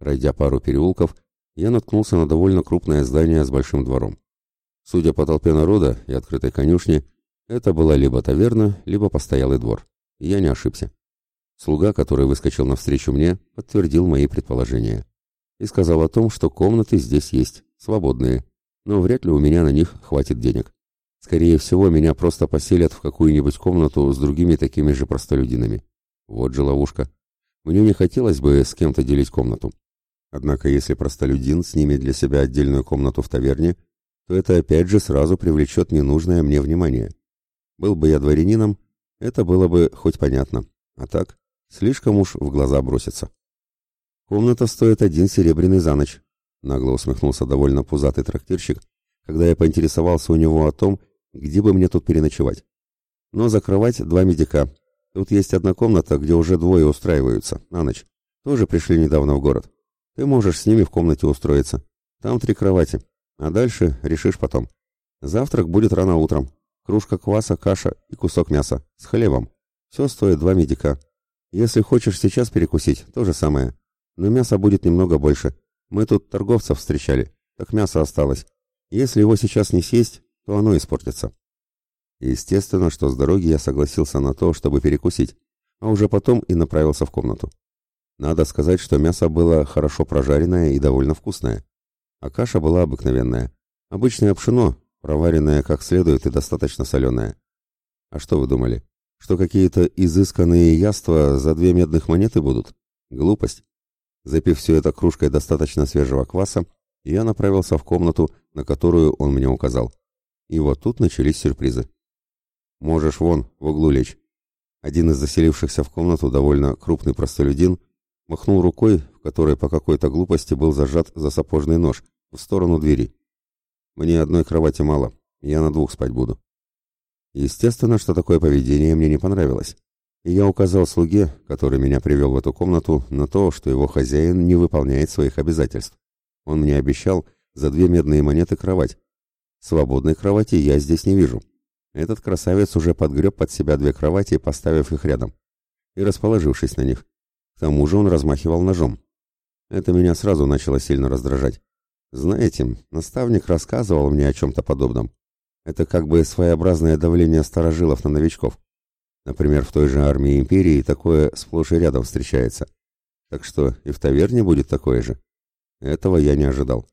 Пройдя пару переулков, я наткнулся на довольно крупное здание с большим двором. Судя по толпе народа и открытой конюшне, это была либо таверна, либо постоялый двор. Я не ошибся. Слуга, который выскочил навстречу мне, подтвердил мои предположения и сказал о том, что комнаты здесь есть, свободные, но вряд ли у меня на них хватит денег. Скорее всего, меня просто поселят в какую-нибудь комнату с другими такими же простолюдинами. Вот же ловушка. Мне не хотелось бы с кем-то делить комнату. Однако, если простолюдин снимет для себя отдельную комнату в таверне, то это опять же сразу привлечет ненужное мне внимание. Был бы я дворянином, это было бы хоть понятно. А так, слишком уж в глаза бросится. Комната стоит один серебряный за ночь, нагло усмехнулся довольно пузатый трактирщик, когда я поинтересовался у него о том, где бы мне тут переночевать. Но за кровать два медика. Тут есть одна комната, где уже двое устраиваются на ночь. Тоже пришли недавно в город. Ты можешь с ними в комнате устроиться. Там три кровати. А дальше решишь потом. Завтрак будет рано утром. Кружка кваса, каша и кусок мяса. С хлебом. Все стоит два медика. Если хочешь сейчас перекусить, то же самое но мяса будет немного больше. Мы тут торговцев встречали, так мясо осталось. Если его сейчас не съесть, то оно испортится. Естественно, что с дороги я согласился на то, чтобы перекусить, а уже потом и направился в комнату. Надо сказать, что мясо было хорошо прожаренное и довольно вкусное. А каша была обыкновенная. Обычное пшено, проваренное как следует и достаточно соленое. А что вы думали? Что какие-то изысканные яства за две медных монеты будут? Глупость. Запив все это кружкой достаточно свежего кваса, я направился в комнату, на которую он мне указал. И вот тут начались сюрпризы. «Можешь вон, в углу лечь». Один из заселившихся в комнату довольно крупный простолюдин махнул рукой, в которой по какой-то глупости был зажат за сапожный нож, в сторону двери. «Мне одной кровати мало, я на двух спать буду». Естественно, что такое поведение мне не понравилось и я указал слуге, который меня привел в эту комнату, на то, что его хозяин не выполняет своих обязательств. Он мне обещал за две медные монеты кровать. Свободной кровати я здесь не вижу. Этот красавец уже подгреб под себя две кровати, поставив их рядом, и расположившись на них. К тому же он размахивал ножом. Это меня сразу начало сильно раздражать. Знаете, наставник рассказывал мне о чем-то подобном. Это как бы своеобразное давление старожилов на новичков. Например, в той же армии империи такое сплошь и рядом встречается. Так что и в таверне будет такое же. Этого я не ожидал.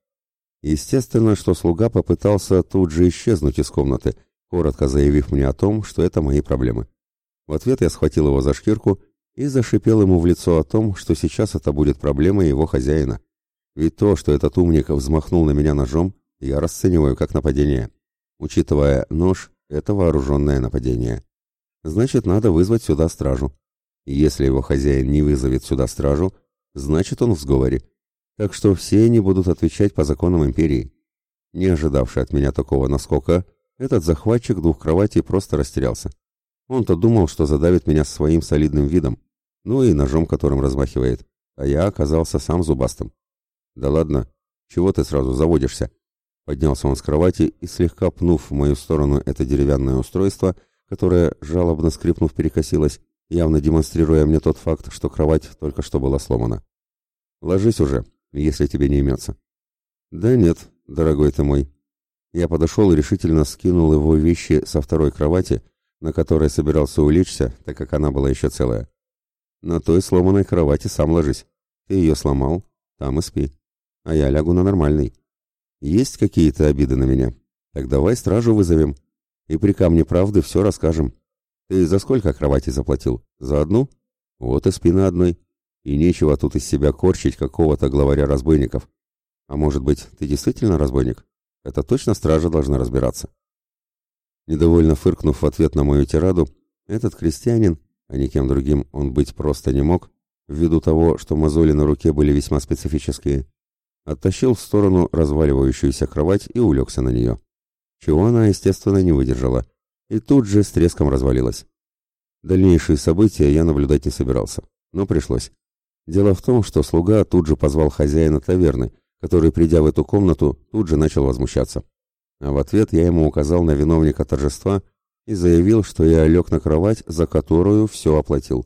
Естественно, что слуга попытался тут же исчезнуть из комнаты, коротко заявив мне о том, что это мои проблемы. В ответ я схватил его за шкирку и зашипел ему в лицо о том, что сейчас это будет проблема его хозяина. Ведь то, что этот умник взмахнул на меня ножом, я расцениваю как нападение. Учитывая нож, это вооруженное нападение значит, надо вызвать сюда стражу. Если его хозяин не вызовет сюда стражу, значит, он в сговоре. Так что все они будут отвечать по законам империи. Не ожидавший от меня такого наскока, этот захватчик двух кроватей просто растерялся. Он-то думал, что задавит меня своим солидным видом, ну и ножом, которым размахивает, а я оказался сам зубастым. «Да ладно, чего ты сразу заводишься?» Поднялся он с кровати и, слегка пнув в мою сторону это деревянное устройство, которая, жалобно скрипнув, перекосилась, явно демонстрируя мне тот факт, что кровать только что была сломана. «Ложись уже, если тебе не имется». «Да нет, дорогой ты мой». Я подошел и решительно скинул его вещи со второй кровати, на которой собирался улечься, так как она была еще целая. «На той сломанной кровати сам ложись. Ты ее сломал, там и спи. А я лягу на нормальный. Есть какие-то обиды на меня? Так давай стражу вызовем» и при камне правды все расскажем. Ты за сколько кровати заплатил? За одну? Вот и спина одной. И нечего тут из себя корчить какого-то главаря разбойников. А может быть, ты действительно разбойник? Это точно стража должна разбираться. Недовольно фыркнув в ответ на мою тираду, этот крестьянин, а никем другим он быть просто не мог, ввиду того, что мозоли на руке были весьма специфические, оттащил в сторону разваливающуюся кровать и улегся на нее чего она, естественно, не выдержала, и тут же с треском развалилась. Дальнейшие события я наблюдать не собирался, но пришлось. Дело в том, что слуга тут же позвал хозяина таверны, который, придя в эту комнату, тут же начал возмущаться. А в ответ я ему указал на виновника торжества и заявил, что я лег на кровать, за которую все оплатил.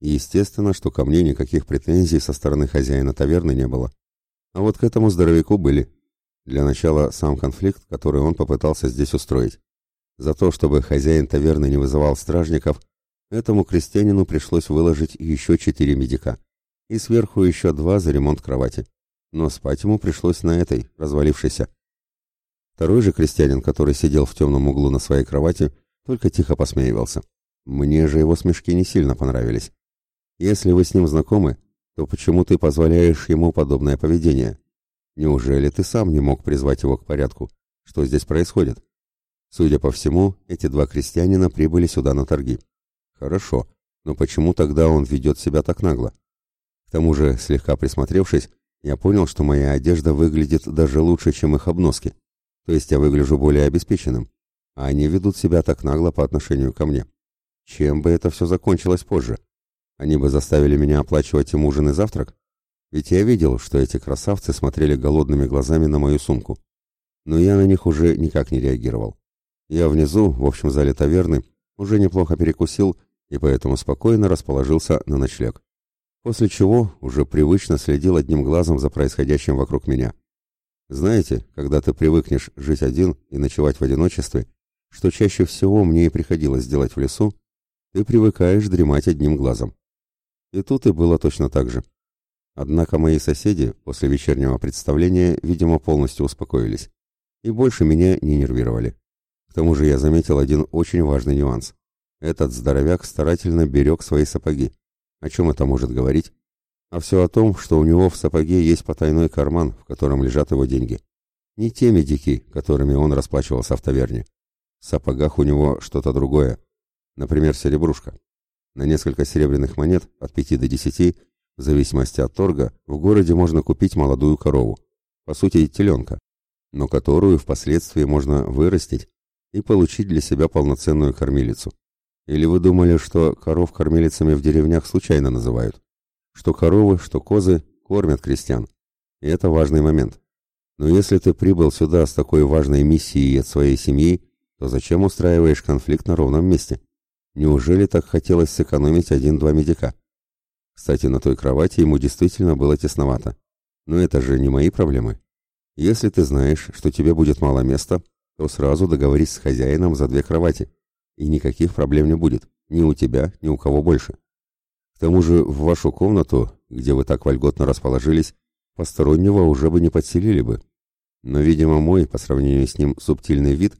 Естественно, что ко мне никаких претензий со стороны хозяина таверны не было. А вот к этому здоровяку были. Для начала сам конфликт, который он попытался здесь устроить. За то, чтобы хозяин таверны не вызывал стражников, этому крестьянину пришлось выложить еще четыре медика. И сверху еще два за ремонт кровати. Но спать ему пришлось на этой, развалившейся. Второй же крестьянин, который сидел в темном углу на своей кровати, только тихо посмеивался. Мне же его смешки не сильно понравились. Если вы с ним знакомы, то почему ты позволяешь ему подобное поведение? Неужели ты сам не мог призвать его к порядку? Что здесь происходит? Судя по всему, эти два крестьянина прибыли сюда на торги. Хорошо, но почему тогда он ведет себя так нагло? К тому же, слегка присмотревшись, я понял, что моя одежда выглядит даже лучше, чем их обноски. То есть я выгляжу более обеспеченным, а они ведут себя так нагло по отношению ко мне. Чем бы это все закончилось позже? Они бы заставили меня оплачивать им ужин и завтрак? Ведь я видел, что эти красавцы смотрели голодными глазами на мою сумку. Но я на них уже никак не реагировал. Я внизу, в общем зале таверны, уже неплохо перекусил и поэтому спокойно расположился на ночлег после чего уже привычно следил одним глазом за происходящим вокруг меня. Знаете, когда ты привыкнешь жить один и ночевать в одиночестве, что чаще всего мне и приходилось делать в лесу, ты привыкаешь дремать одним глазом. И тут и было точно так же. Однако мои соседи после вечернего представления, видимо, полностью успокоились и больше меня не нервировали. К тому же я заметил один очень важный нюанс. Этот здоровяк старательно берег свои сапоги, о чем это может говорить? А все о том, что у него в сапоге есть потайной карман, в котором лежат его деньги. Не те медики, которыми он расплачивался в таверне. В сапогах у него что-то другое. Например, серебрушка. На несколько серебряных монет, от пяти до десяти, в зависимости от торга, в городе можно купить молодую корову. По сути, теленка. Но которую впоследствии можно вырастить и получить для себя полноценную кормилицу. Или вы думали, что коров кормилицами в деревнях случайно называют? Что коровы, что козы кормят крестьян. И это важный момент. Но если ты прибыл сюда с такой важной миссией от своей семьи, то зачем устраиваешь конфликт на ровном месте? Неужели так хотелось сэкономить один-два медика? Кстати, на той кровати ему действительно было тесновато. Но это же не мои проблемы. Если ты знаешь, что тебе будет мало места, то сразу договорись с хозяином за две кровати и никаких проблем не будет, ни у тебя, ни у кого больше. К тому же в вашу комнату, где вы так вольготно расположились, постороннего уже бы не подселили бы. Но, видимо, мой, по сравнению с ним, субтильный вид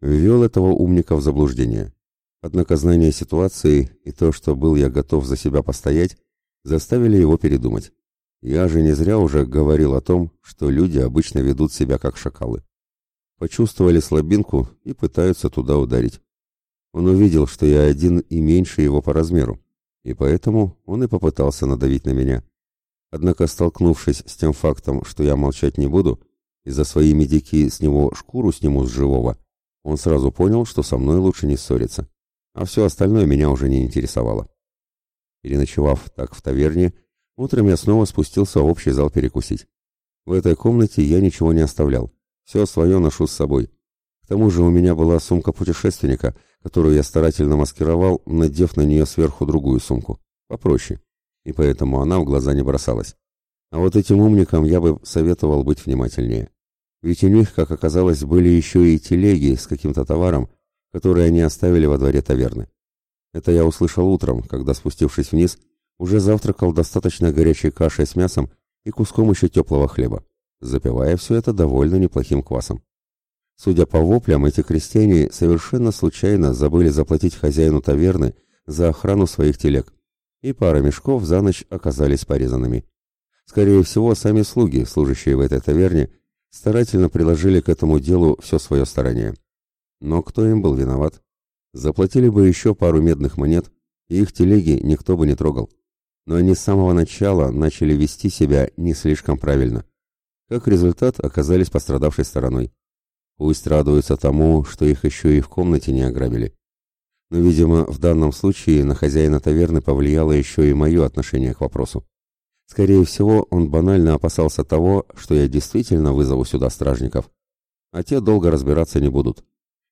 ввел этого умника в заблуждение. Однако знание ситуации и то, что был я готов за себя постоять, заставили его передумать. Я же не зря уже говорил о том, что люди обычно ведут себя как шакалы. Почувствовали слабинку и пытаются туда ударить. Он увидел, что я один и меньше его по размеру, и поэтому он и попытался надавить на меня. Однако, столкнувшись с тем фактом, что я молчать не буду, и за свои медики с него шкуру сниму с живого, он сразу понял, что со мной лучше не ссориться, а все остальное меня уже не интересовало. Переночевав так в таверне, утром я снова спустился в общий зал перекусить. В этой комнате я ничего не оставлял, все свое ношу с собой. К тому же у меня была сумка путешественника — которую я старательно маскировал, надев на нее сверху другую сумку, попроще, и поэтому она в глаза не бросалась. А вот этим умникам я бы советовал быть внимательнее. Ведь у них, как оказалось, были еще и телеги с каким-то товаром, которые они оставили во дворе таверны. Это я услышал утром, когда, спустившись вниз, уже завтракал достаточно горячей кашей с мясом и куском еще теплого хлеба, запивая все это довольно неплохим квасом. Судя по воплям, эти крестьяне совершенно случайно забыли заплатить хозяину таверны за охрану своих телег, и пара мешков за ночь оказались порезанными. Скорее всего, сами слуги, служащие в этой таверне, старательно приложили к этому делу все свое старание. Но кто им был виноват? Заплатили бы еще пару медных монет, и их телеги никто бы не трогал. Но они с самого начала начали вести себя не слишком правильно. Как результат, оказались пострадавшей стороной. Пусть радуются тому, что их еще и в комнате не ограбили. Но, видимо, в данном случае на хозяина таверны повлияло еще и мое отношение к вопросу. Скорее всего, он банально опасался того, что я действительно вызову сюда стражников, а те долго разбираться не будут.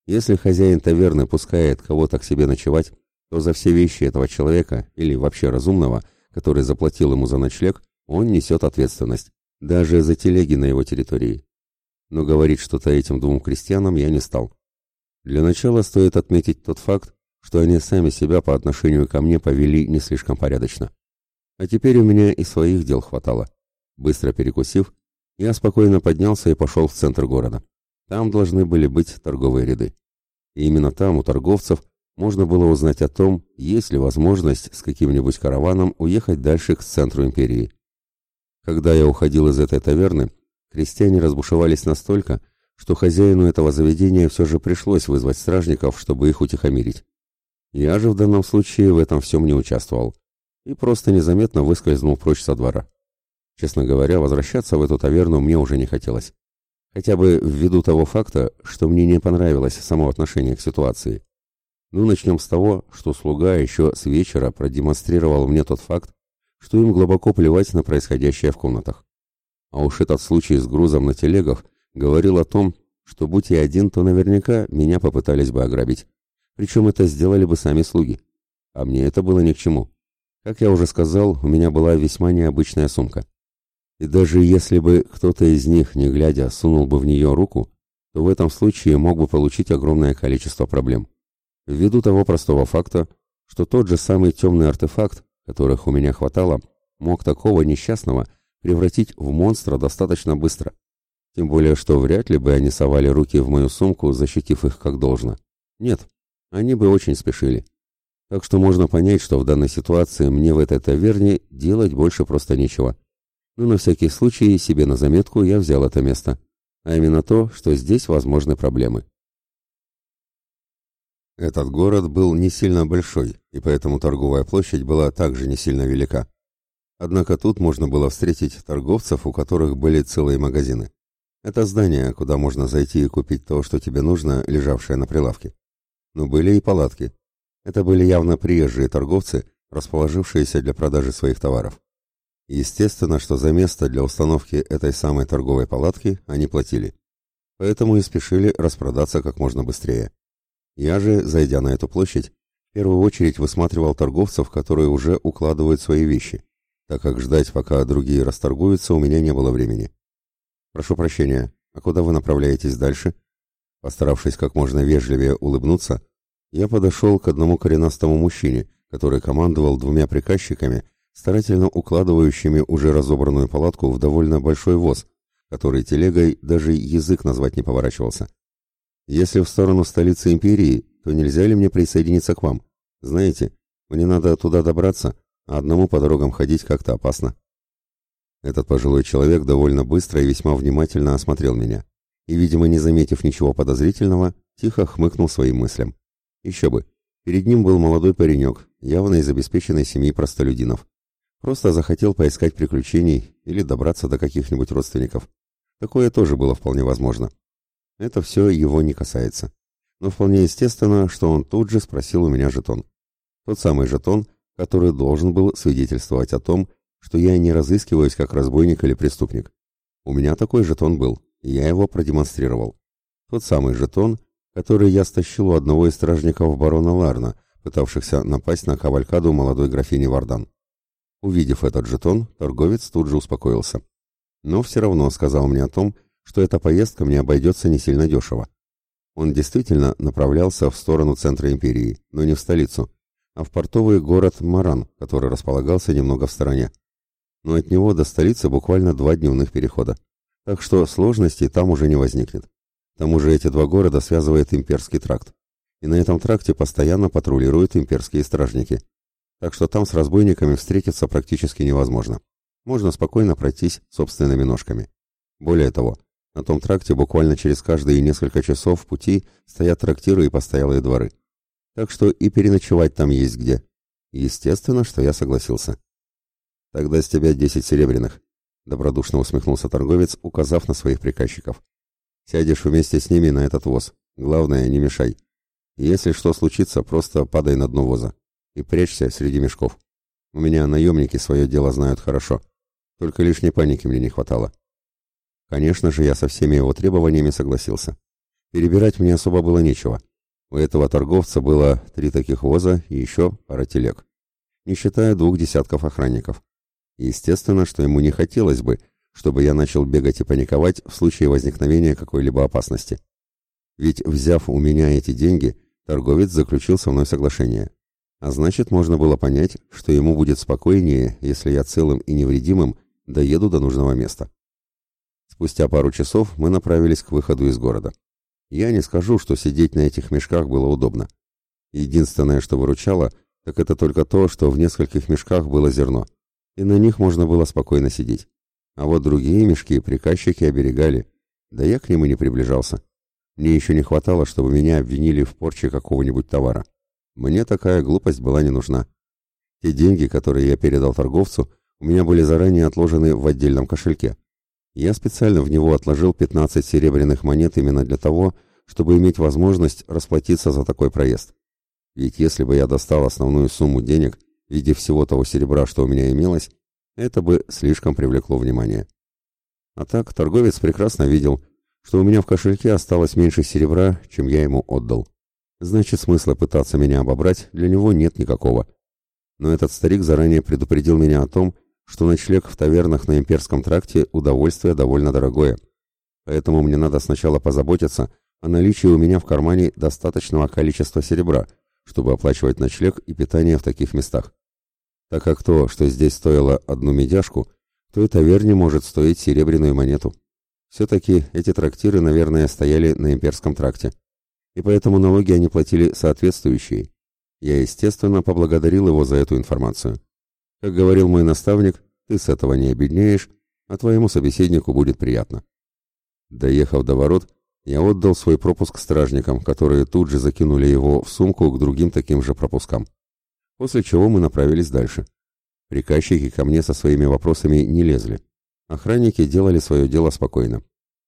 Если хозяин таверны пускает кого-то к себе ночевать, то за все вещи этого человека или вообще разумного, который заплатил ему за ночлег, он несет ответственность, даже за телеги на его территории. Но говорить что-то этим двум крестьянам я не стал. Для начала стоит отметить тот факт, что они сами себя по отношению ко мне повели не слишком порядочно. А теперь у меня и своих дел хватало. Быстро перекусив, я спокойно поднялся и пошел в центр города. Там должны были быть торговые ряды. И именно там, у торговцев, можно было узнать о том, есть ли возможность с каким-нибудь караваном уехать дальше к центру империи. Когда я уходил из этой таверны, крестьяне разбушевались настолько, что хозяину этого заведения все же пришлось вызвать стражников, чтобы их утихомирить. Я же в данном случае в этом всем не участвовал и просто незаметно выскользнул прочь со двора. Честно говоря, возвращаться в эту таверну мне уже не хотелось. Хотя бы ввиду того факта, что мне не понравилось само отношение к ситуации. Ну, начнем с того, что слуга еще с вечера продемонстрировал мне тот факт, что им глубоко плевать на происходящее в комнатах. А уж этот случай с грузом на телегах говорил о том, что будь я один, то наверняка меня попытались бы ограбить. Причем это сделали бы сами слуги. А мне это было ни к чему. Как я уже сказал, у меня была весьма необычная сумка. И даже если бы кто-то из них, не глядя, сунул бы в нее руку, то в этом случае мог бы получить огромное количество проблем. Ввиду того простого факта, что тот же самый темный артефакт, которых у меня хватало, мог такого несчастного превратить в монстра достаточно быстро. Тем более, что вряд ли бы они совали руки в мою сумку, защитив их как должно. Нет, они бы очень спешили. Так что можно понять, что в данной ситуации мне в этой таверне делать больше просто нечего. Но на всякий случай себе на заметку я взял это место. А именно то, что здесь возможны проблемы. Этот город был не сильно большой, и поэтому торговая площадь была также не сильно велика. Однако тут можно было встретить торговцев, у которых были целые магазины. Это здание, куда можно зайти и купить то, что тебе нужно, лежавшее на прилавке. Но были и палатки. Это были явно приезжие торговцы, расположившиеся для продажи своих товаров. Естественно, что за место для установки этой самой торговой палатки они платили. Поэтому и спешили распродаться как можно быстрее. Я же, зайдя на эту площадь, в первую очередь высматривал торговцев, которые уже укладывают свои вещи, так как ждать, пока другие расторгуются, у меня не было времени. «Прошу прощения, а куда вы направляетесь дальше?» Постаравшись как можно вежливее улыбнуться, я подошел к одному коренастому мужчине, который командовал двумя приказчиками, старательно укладывающими уже разобранную палатку в довольно большой воз, который телегой даже язык назвать не поворачивался. «Если в сторону столицы империи, то нельзя ли мне присоединиться к вам? Знаете, мне надо туда добраться, а одному по дорогам ходить как-то опасно». Этот пожилой человек довольно быстро и весьма внимательно осмотрел меня и, видимо, не заметив ничего подозрительного, тихо хмыкнул своим мыслям. Еще бы. Перед ним был молодой паренек, явно из обеспеченной семьи простолюдинов. Просто захотел поискать приключений или добраться до каких-нибудь родственников. Такое тоже было вполне возможно. Это все его не касается. Но вполне естественно, что он тут же спросил у меня жетон. Тот самый жетон, который должен был свидетельствовать о том, что я не разыскиваюсь как разбойник или преступник. У меня такой жетон был, и я его продемонстрировал. Тот самый жетон, который я стащил у одного из стражников барона Ларна, пытавшихся напасть на кавалькаду молодой графини Вардан. Увидев этот жетон, торговец тут же успокоился. Но все равно сказал мне о том, что эта поездка мне обойдется не сильно дешево. Он действительно направлялся в сторону центра империи, но не в столицу, а в портовый город Маран, который располагался немного в стороне. Но от него до столицы буквально два дневных перехода. Так что сложностей там уже не возникнет. К тому же эти два города связывает имперский тракт. И на этом тракте постоянно патрулируют имперские стражники. Так что там с разбойниками встретиться практически невозможно. Можно спокойно пройтись собственными ножками. Более того, на том тракте буквально через каждые несколько часов пути стоят трактиры и постоялые дворы. Так что и переночевать там есть где. Естественно, что я согласился. Тогда с тебя десять серебряных, добродушно усмехнулся торговец, указав на своих приказчиков. Сядешь вместе с ними на этот воз. Главное, не мешай. Если что случится, просто падай на дно воза и прячься среди мешков. У меня наемники свое дело знают хорошо. Только лишней паники мне не хватало. Конечно же, я со всеми его требованиями согласился. Перебирать мне особо было нечего. У этого торговца было три таких воза и еще пара телег, не считая двух десятков охранников. Естественно, что ему не хотелось бы, чтобы я начал бегать и паниковать в случае возникновения какой-либо опасности. Ведь, взяв у меня эти деньги, торговец заключил со мной соглашение. А значит, можно было понять, что ему будет спокойнее, если я целым и невредимым доеду до нужного места. Спустя пару часов мы направились к выходу из города. Я не скажу, что сидеть на этих мешках было удобно. Единственное, что выручало, так это только то, что в нескольких мешках было зерно, и на них можно было спокойно сидеть. А вот другие мешки приказчики оберегали, да я к ним и не приближался. Мне еще не хватало, чтобы меня обвинили в порче какого-нибудь товара. Мне такая глупость была не нужна. Те деньги, которые я передал торговцу, у меня были заранее отложены в отдельном кошельке. Я специально в него отложил 15 серебряных монет именно для того, чтобы иметь возможность расплатиться за такой проезд. Ведь если бы я достал основную сумму денег в виде всего того серебра, что у меня имелось, это бы слишком привлекло внимание. А так торговец прекрасно видел, что у меня в кошельке осталось меньше серебра, чем я ему отдал. Значит, смысла пытаться меня обобрать для него нет никакого. Но этот старик заранее предупредил меня о том, что ночлег в тавернах на Имперском тракте удовольствие довольно дорогое. Поэтому мне надо сначала позаботиться о наличии у меня в кармане достаточного количества серебра, чтобы оплачивать ночлег и питание в таких местах. Так как то, что здесь стоило одну медяшку, то и таверне может стоить серебряную монету. Все-таки эти трактиры, наверное, стояли на Имперском тракте и поэтому налоги они платили соответствующие. Я, естественно, поблагодарил его за эту информацию. Как говорил мой наставник, ты с этого не обеднеешь, а твоему собеседнику будет приятно. Доехав до ворот, я отдал свой пропуск стражникам, которые тут же закинули его в сумку к другим таким же пропускам. После чего мы направились дальше. Приказчики ко мне со своими вопросами не лезли. Охранники делали свое дело спокойно.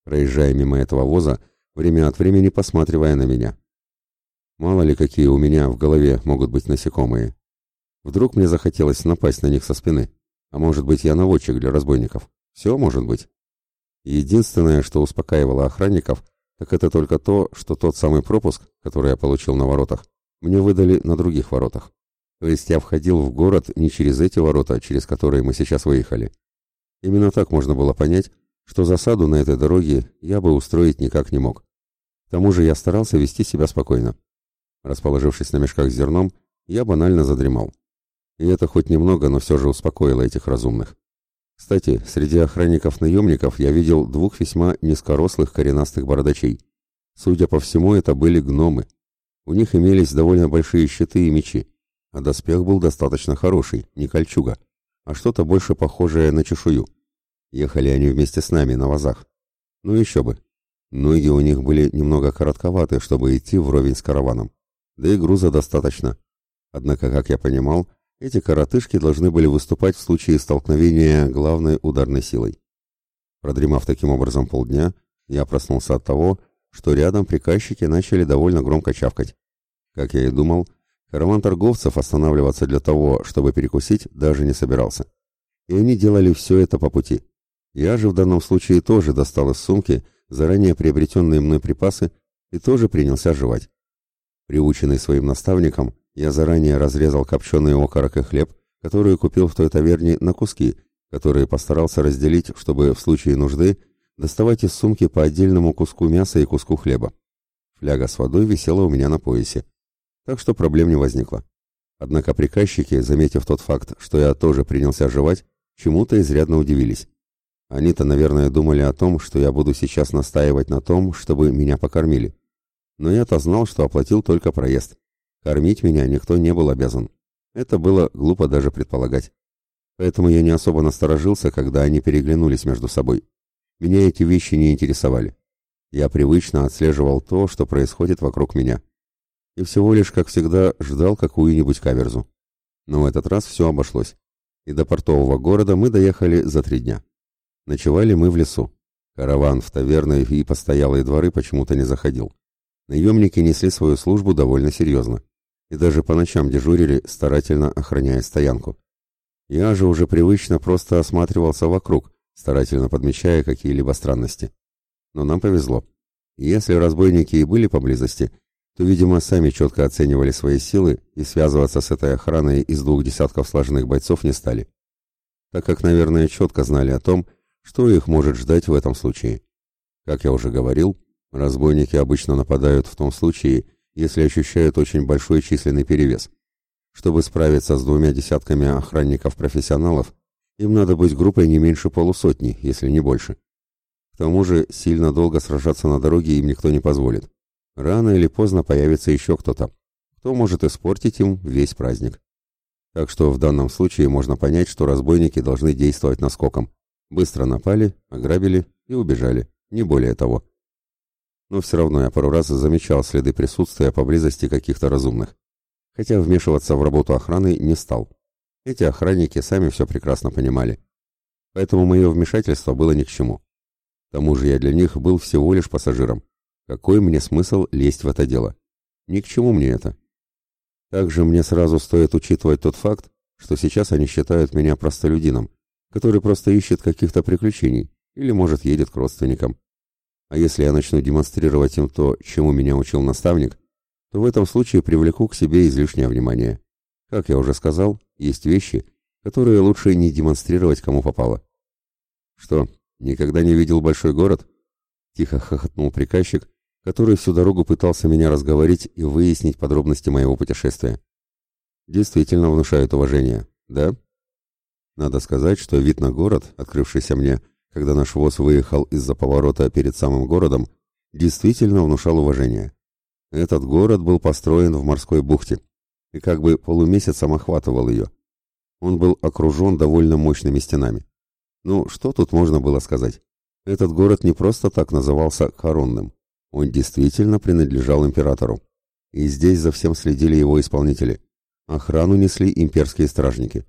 Проезжая мимо этого воза, время от времени посматривая на меня. Мало ли какие у меня в голове могут быть насекомые. Вдруг мне захотелось напасть на них со спины. А может быть, я наводчик для разбойников. Все может быть. Единственное, что успокаивало охранников, так это только то, что тот самый пропуск, который я получил на воротах, мне выдали на других воротах. То есть я входил в город не через эти ворота, через которые мы сейчас выехали. Именно так можно было понять, что засаду на этой дороге я бы устроить никак не мог. К тому же я старался вести себя спокойно. Расположившись на мешках с зерном, я банально задремал. И это хоть немного, но все же успокоило этих разумных. Кстати, среди охранников-наемников я видел двух весьма низкорослых коренастых бородачей. Судя по всему, это были гномы. У них имелись довольно большие щиты и мечи, а доспех был достаточно хороший, не кольчуга, а что-то больше похожее на чешую. Ехали они вместе с нами на вазах. Ну еще бы, Ноги у них были немного коротковаты, чтобы идти вровень с караваном. Да и груза достаточно. Однако, как я понимал, эти коротышки должны были выступать в случае столкновения главной ударной силой. Продремав таким образом полдня, я проснулся от того, что рядом приказчики начали довольно громко чавкать. Как я и думал, караван торговцев останавливаться для того, чтобы перекусить, даже не собирался. И они делали все это по пути. Я же в данном случае тоже достал из сумки заранее приобретенные мной припасы и тоже принялся жевать. Приученный своим наставником, я заранее разрезал копченый окорок и хлеб, которые купил в той таверне, на куски, которые постарался разделить, чтобы в случае нужды доставать из сумки по отдельному куску мяса и куску хлеба. Фляга с водой висела у меня на поясе, так что проблем не возникло. Однако приказчики, заметив тот факт, что я тоже принялся жевать, чему-то изрядно удивились. Они-то, наверное, думали о том, что я буду сейчас настаивать на том, чтобы меня покормили. Но я-то знал, что оплатил только проезд. Кормить меня никто не был обязан. Это было глупо даже предполагать. Поэтому я не особо насторожился, когда они переглянулись между собой. Меня эти вещи не интересовали. Я привычно отслеживал то, что происходит вокруг меня. И всего лишь, как всегда, ждал какую-нибудь каверзу. Но в этот раз все обошлось. И до портового города мы доехали за три дня. Ночевали мы в лесу. Караван в таверны и постоялые дворы почему-то не заходил. Наемники несли свою службу довольно серьезно. И даже по ночам дежурили, старательно охраняя стоянку. Я же уже привычно просто осматривался вокруг, старательно подмечая какие-либо странности. Но нам повезло. Если разбойники и были поблизости, то, видимо, сами четко оценивали свои силы и связываться с этой охраной из двух десятков слаженных бойцов не стали. Так как, наверное, четко знали о том, что их может ждать в этом случае. Как я уже говорил, разбойники обычно нападают в том случае, если ощущают очень большой численный перевес. Чтобы справиться с двумя десятками охранников-профессионалов, им надо быть группой не меньше полусотни, если не больше. К тому же сильно долго сражаться на дороге им никто не позволит. Рано или поздно появится еще кто-то, кто может испортить им весь праздник. Так что в данном случае можно понять, что разбойники должны действовать наскоком. Быстро напали, ограбили и убежали, не более того. Но все равно я пару раз замечал следы присутствия поблизости каких-то разумных. Хотя вмешиваться в работу охраны не стал. Эти охранники сами все прекрасно понимали. Поэтому мое вмешательство было ни к чему. К тому же я для них был всего лишь пассажиром. Какой мне смысл лезть в это дело? Ни к чему мне это. Также мне сразу стоит учитывать тот факт, что сейчас они считают меня простолюдином, который просто ищет каких-то приключений или, может, едет к родственникам. А если я начну демонстрировать им то, чему меня учил наставник, то в этом случае привлеку к себе излишнее внимание. Как я уже сказал, есть вещи, которые лучше не демонстрировать кому попало. Что, никогда не видел большой город? Тихо хохотнул приказчик, который всю дорогу пытался меня разговорить и выяснить подробности моего путешествия. Действительно внушает уважение, да? Надо сказать, что вид на город, открывшийся мне, когда наш воз выехал из-за поворота перед самым городом, действительно внушал уважение. Этот город был построен в морской бухте и как бы полумесяцем охватывал ее. Он был окружен довольно мощными стенами. Ну, что тут можно было сказать? Этот город не просто так назывался Коронным. Он действительно принадлежал императору. И здесь за всем следили его исполнители. Охрану несли имперские стражники.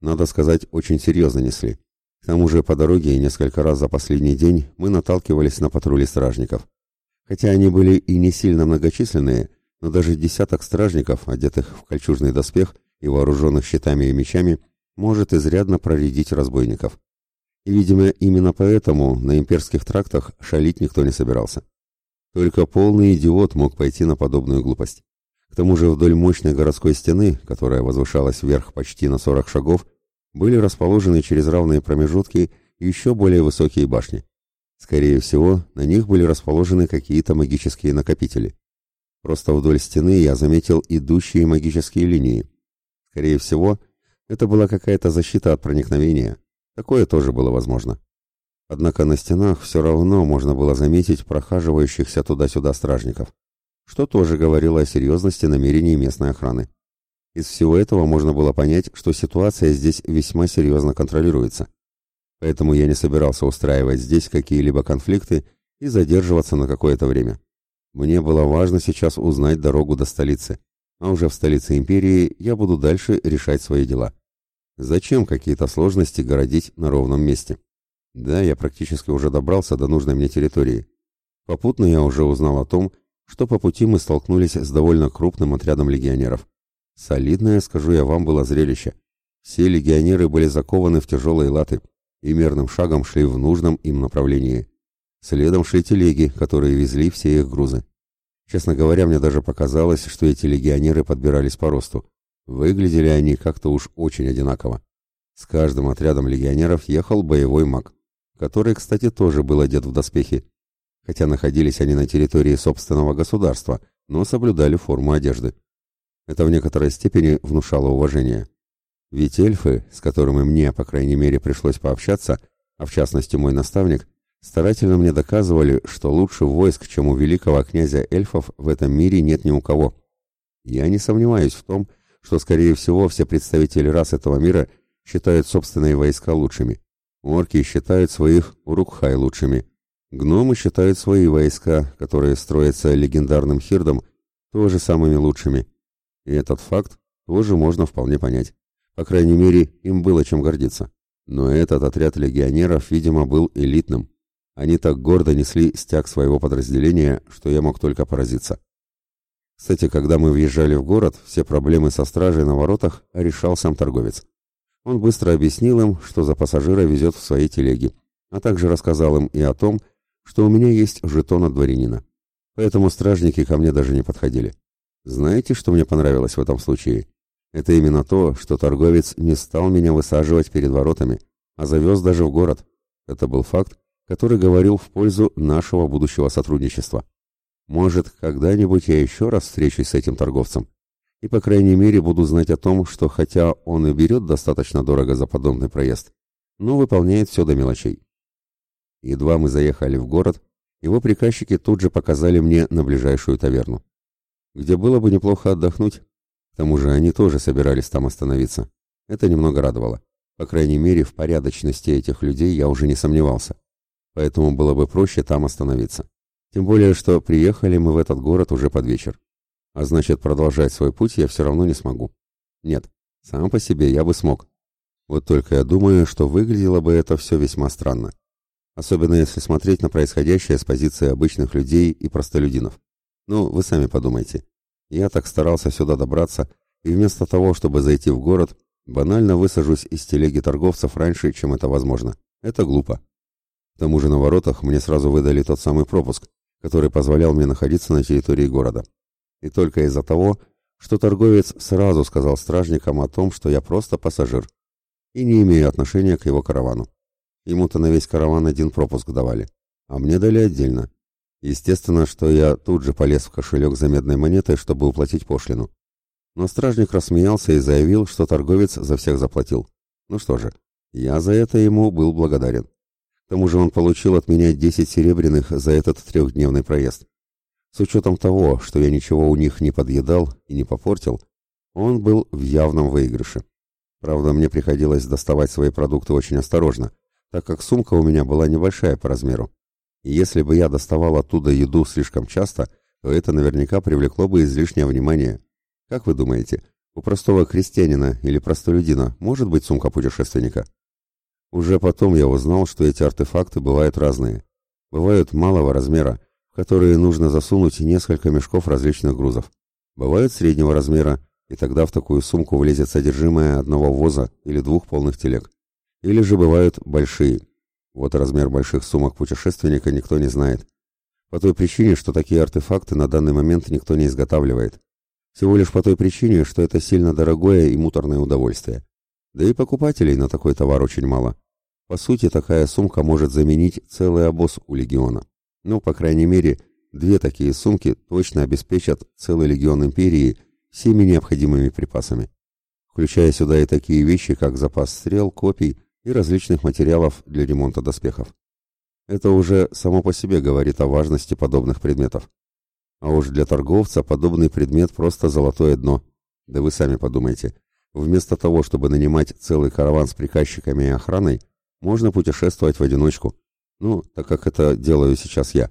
Надо сказать, очень серьезно несли. К тому же по дороге несколько раз за последний день мы наталкивались на патрули стражников. Хотя они были и не сильно многочисленные, но даже десяток стражников, одетых в кольчужный доспех и вооруженных щитами и мечами, может изрядно проредить разбойников. И, видимо, именно поэтому на имперских трактах шалить никто не собирался. Только полный идиот мог пойти на подобную глупость. К тому же вдоль мощной городской стены, которая возвышалась вверх почти на 40 шагов, были расположены через равные промежутки еще более высокие башни. Скорее всего, на них были расположены какие-то магические накопители. Просто вдоль стены я заметил идущие магические линии. Скорее всего, это была какая-то защита от проникновения. Такое тоже было возможно. Однако на стенах все равно можно было заметить прохаживающихся туда-сюда стражников, что тоже говорило о серьезности намерений местной охраны. Из всего этого можно было понять, что ситуация здесь весьма серьезно контролируется. Поэтому я не собирался устраивать здесь какие-либо конфликты и задерживаться на какое-то время. Мне было важно сейчас узнать дорогу до столицы, а уже в столице империи я буду дальше решать свои дела. Зачем какие-то сложности городить на ровном месте? Да, я практически уже добрался до нужной мне территории. Попутно я уже узнал о том, что по пути мы столкнулись с довольно крупным отрядом легионеров. Солидное, скажу я вам, было зрелище. Все легионеры были закованы в тяжелые латы и мерным шагом шли в нужном им направлении. Следом шли телеги, которые везли все их грузы. Честно говоря, мне даже показалось, что эти легионеры подбирались по росту. Выглядели они как-то уж очень одинаково. С каждым отрядом легионеров ехал боевой маг который, кстати, тоже был одет в доспехи, хотя находились они на территории собственного государства, но соблюдали форму одежды. Это в некоторой степени внушало уважение. Ведь эльфы, с которыми мне, по крайней мере, пришлось пообщаться, а в частности мой наставник, старательно мне доказывали, что лучше войск, чем у великого князя эльфов, в этом мире нет ни у кого. Я не сомневаюсь в том, что, скорее всего, все представители рас этого мира считают собственные войска лучшими. Орки считают своих урукхай лучшими. Гномы считают свои войска, которые строятся легендарным хирдом, тоже самыми лучшими. И этот факт тоже можно вполне понять. По крайней мере, им было чем гордиться. Но этот отряд легионеров, видимо, был элитным. Они так гордо несли стяг своего подразделения, что я мог только поразиться. Кстати, когда мы въезжали в город, все проблемы со стражей на воротах решал сам торговец. Он быстро объяснил им, что за пассажира везет в своей телеге, а также рассказал им и о том, что у меня есть жетон от дворянина. поэтому стражники ко мне даже не подходили. Знаете, что мне понравилось в этом случае? Это именно то, что торговец не стал меня высаживать перед воротами, а завез даже в город. Это был факт, который говорил в пользу нашего будущего сотрудничества. Может, когда-нибудь я еще раз встречусь с этим торговцем. И, по крайней мере, буду знать о том, что хотя он и берет достаточно дорого за подобный проезд, но выполняет все до мелочей. Едва мы заехали в город, его приказчики тут же показали мне на ближайшую таверну, где было бы неплохо отдохнуть. К тому же они тоже собирались там остановиться. Это немного радовало. По крайней мере, в порядочности этих людей я уже не сомневался. Поэтому было бы проще там остановиться. Тем более, что приехали мы в этот город уже под вечер. А значит, продолжать свой путь я все равно не смогу. Нет, сам по себе я бы смог. Вот только я думаю, что выглядело бы это все весьма странно. Особенно если смотреть на происходящее с позиции обычных людей и простолюдинов. Ну, вы сами подумайте. Я так старался сюда добраться, и вместо того, чтобы зайти в город, банально высажусь из телеги торговцев раньше, чем это возможно. Это глупо. К тому же на воротах мне сразу выдали тот самый пропуск, который позволял мне находиться на территории города. И только из-за того, что торговец сразу сказал стражникам о том, что я просто пассажир и не имею отношения к его каравану. Ему-то на весь караван один пропуск давали, а мне дали отдельно. Естественно, что я тут же полез в кошелек за медной монетой, чтобы уплатить пошлину. Но стражник рассмеялся и заявил, что торговец за всех заплатил. Ну что же, я за это ему был благодарен. К тому же он получил от меня 10 серебряных за этот трехдневный проезд. С учетом того, что я ничего у них не подъедал и не попортил, он был в явном выигрыше. Правда, мне приходилось доставать свои продукты очень осторожно, так как сумка у меня была небольшая по размеру. И если бы я доставал оттуда еду слишком часто, то это наверняка привлекло бы излишнее внимание. Как вы думаете, у простого крестьянина или простолюдина может быть сумка путешественника? Уже потом я узнал, что эти артефакты бывают разные. Бывают малого размера, которые нужно засунуть несколько мешков различных грузов. Бывают среднего размера, и тогда в такую сумку влезет содержимое одного воза или двух полных телег. Или же бывают большие. Вот размер больших сумок путешественника никто не знает. По той причине, что такие артефакты на данный момент никто не изготавливает. Всего лишь по той причине, что это сильно дорогое и муторное удовольствие. Да и покупателей на такой товар очень мало. По сути, такая сумка может заменить целый обоз у легиона. Ну, по крайней мере, две такие сумки точно обеспечат целый легион империи всеми необходимыми припасами, включая сюда и такие вещи, как запас стрел, копий и различных материалов для ремонта доспехов. Это уже само по себе говорит о важности подобных предметов. А уж для торговца подобный предмет просто золотое дно. Да вы сами подумайте. Вместо того, чтобы нанимать целый караван с приказчиками и охраной, можно путешествовать в одиночку, ну, так как это делаю сейчас я.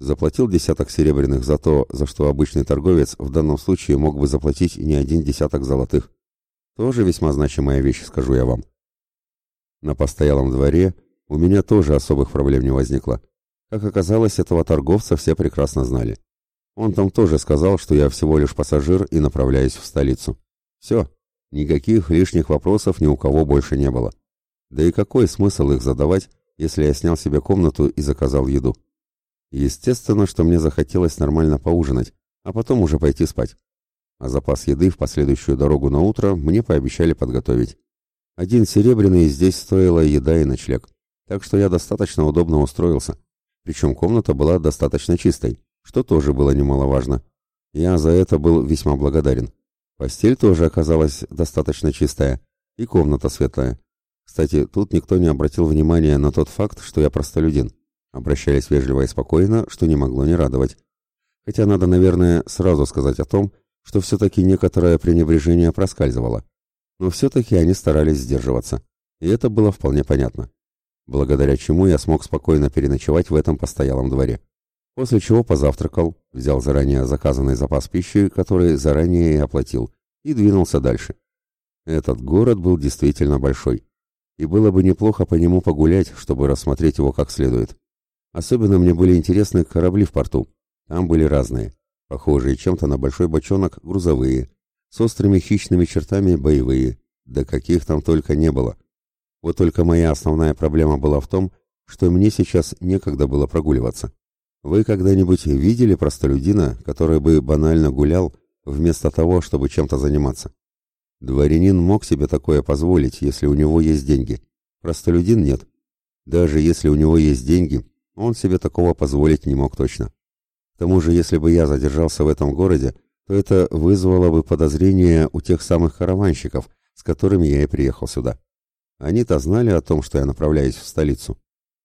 Заплатил десяток серебряных за то, за что обычный торговец в данном случае мог бы заплатить не один десяток золотых. Тоже весьма значимая вещь, скажу я вам. На постоялом дворе у меня тоже особых проблем не возникло. Как оказалось, этого торговца все прекрасно знали. Он там тоже сказал, что я всего лишь пассажир и направляюсь в столицу. Все, никаких лишних вопросов ни у кого больше не было. Да и какой смысл их задавать, если я снял себе комнату и заказал еду. Естественно, что мне захотелось нормально поужинать, а потом уже пойти спать. А запас еды в последующую дорогу на утро мне пообещали подготовить. Один серебряный здесь стоила еда и ночлег, так что я достаточно удобно устроился. Причем комната была достаточно чистой, что тоже было немаловажно. Я за это был весьма благодарен. Постель тоже оказалась достаточно чистая, и комната светлая. Кстати, тут никто не обратил внимания на тот факт, что я простолюдин. Обращались вежливо и спокойно, что не могло не радовать. Хотя надо, наверное, сразу сказать о том, что все-таки некоторое пренебрежение проскальзывало. Но все-таки они старались сдерживаться. И это было вполне понятно. Благодаря чему я смог спокойно переночевать в этом постоялом дворе. После чего позавтракал, взял заранее заказанный запас пищи, который заранее и оплатил, и двинулся дальше. Этот город был действительно большой и было бы неплохо по нему погулять, чтобы рассмотреть его как следует. Особенно мне были интересны корабли в порту. Там были разные, похожие чем-то на большой бочонок грузовые, с острыми хищными чертами боевые, да каких там только не было. Вот только моя основная проблема была в том, что мне сейчас некогда было прогуливаться. Вы когда-нибудь видели простолюдина, который бы банально гулял, вместо того, чтобы чем-то заниматься? Дворянин мог себе такое позволить, если у него есть деньги. Простолюдин нет. Даже если у него есть деньги, он себе такого позволить не мог точно. К тому же, если бы я задержался в этом городе, это вызвало бы подозрения у тех самых караванщиков, с которыми я и приехал сюда. Они-то знали о том, что я направляюсь в столицу.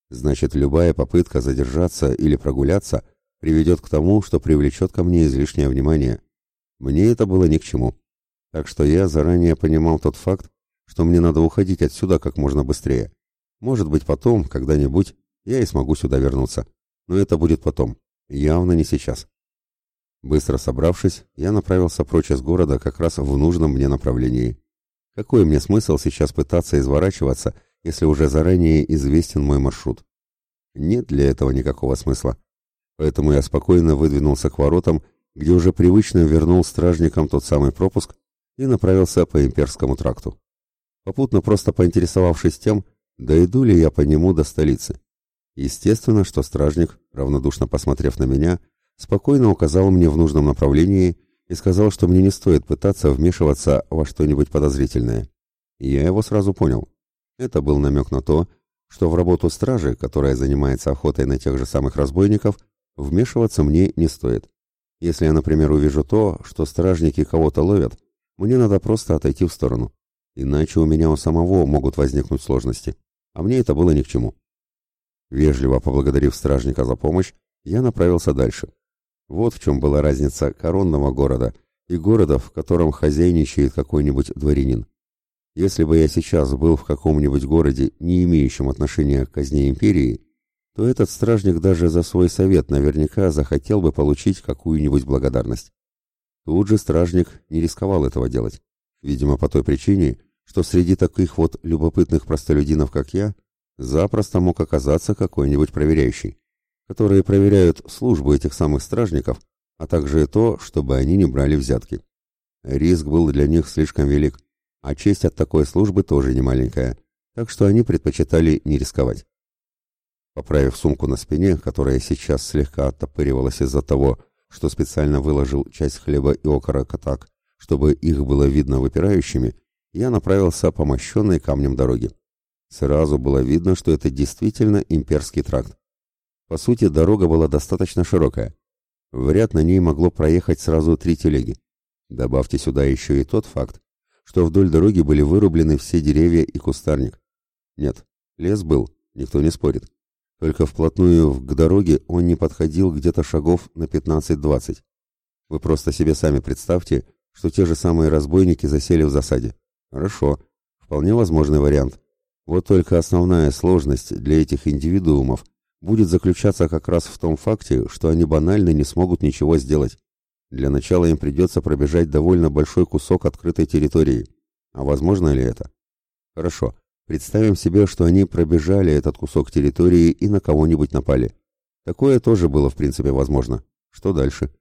Значит, любая попытка задержаться или прогуляться приведет к тому, что привлечет ко мне излишнее внимание. Мне это было ни к чему. Так что я заранее понимал тот факт, что мне надо уходить отсюда как можно быстрее. Может быть, потом, когда-нибудь, я и смогу сюда вернуться. Но это будет потом. Явно не сейчас. Быстро собравшись, я направился прочь из города как раз в нужном мне направлении. Какой мне смысл сейчас пытаться изворачиваться, если уже заранее известен мой маршрут? Нет для этого никакого смысла. Поэтому я спокойно выдвинулся к воротам, где уже привычно вернул стражникам тот самый пропуск и направился по имперскому тракту. Попутно просто поинтересовавшись тем, дойду ли я по нему до столицы. Естественно, что стражник, равнодушно посмотрев на меня, спокойно указал мне в нужном направлении и сказал, что мне не стоит пытаться вмешиваться во что-нибудь подозрительное. Я его сразу понял. Это был намек на то, что в работу стражи, которая занимается охотой на тех же самых разбойников, вмешиваться мне не стоит. Если я, например, увижу то, что стражники кого-то ловят, мне надо просто отойти в сторону. Иначе у меня у самого могут возникнуть сложности, а мне это было ни к чему. Вежливо поблагодарив стражника за помощь, я направился дальше. Вот в чем была разница коронного города и города, в котором хозяйничает какой-нибудь дворянин. Если бы я сейчас был в каком-нибудь городе, не имеющем отношения к казне империи, то этот стражник даже за свой совет наверняка захотел бы получить какую-нибудь благодарность. Тут же стражник не рисковал этого делать. Видимо, по той причине, что среди таких вот любопытных простолюдинов, как я, запросто мог оказаться какой-нибудь проверяющий которые проверяют службу этих самых стражников, а также то, чтобы они не брали взятки. Риск был для них слишком велик, а честь от такой службы тоже не маленькая, так что они предпочитали не рисковать. Поправив сумку на спине, которая сейчас слегка оттопыривалась из-за того, что специально выложил часть хлеба и окорока так, чтобы их было видно выпирающими, я направился по мощенной камнем дороге. Сразу было видно, что это действительно имперский тракт. По сути, дорога была достаточно широкая. В ряд на ней могло проехать сразу три телеги. Добавьте сюда еще и тот факт, что вдоль дороги были вырублены все деревья и кустарник. Нет, лес был, никто не спорит. Только вплотную к дороге он не подходил где-то шагов на 15-20. Вы просто себе сами представьте, что те же самые разбойники засели в засаде. Хорошо, вполне возможный вариант. Вот только основная сложность для этих индивидуумов будет заключаться как раз в том факте, что они банально не смогут ничего сделать. Для начала им придется пробежать довольно большой кусок открытой территории. А возможно ли это? Хорошо. Представим себе, что они пробежали этот кусок территории и на кого-нибудь напали. Такое тоже было в принципе возможно. Что дальше?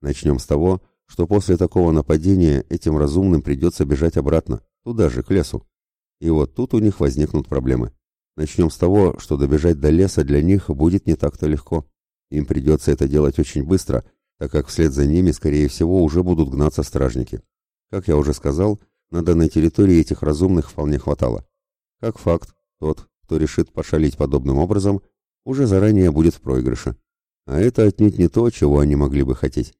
Начнем с того, что после такого нападения этим разумным придется бежать обратно, туда же, к лесу. И вот тут у них возникнут проблемы. Начнем с того, что добежать до леса для них будет не так-то легко. Им придется это делать очень быстро, так как вслед за ними, скорее всего, уже будут гнаться стражники. Как я уже сказал, на данной территории этих разумных вполне хватало. Как факт, тот, кто решит пошалить подобным образом, уже заранее будет в проигрыше. А это отнюдь не то, чего они могли бы хотеть.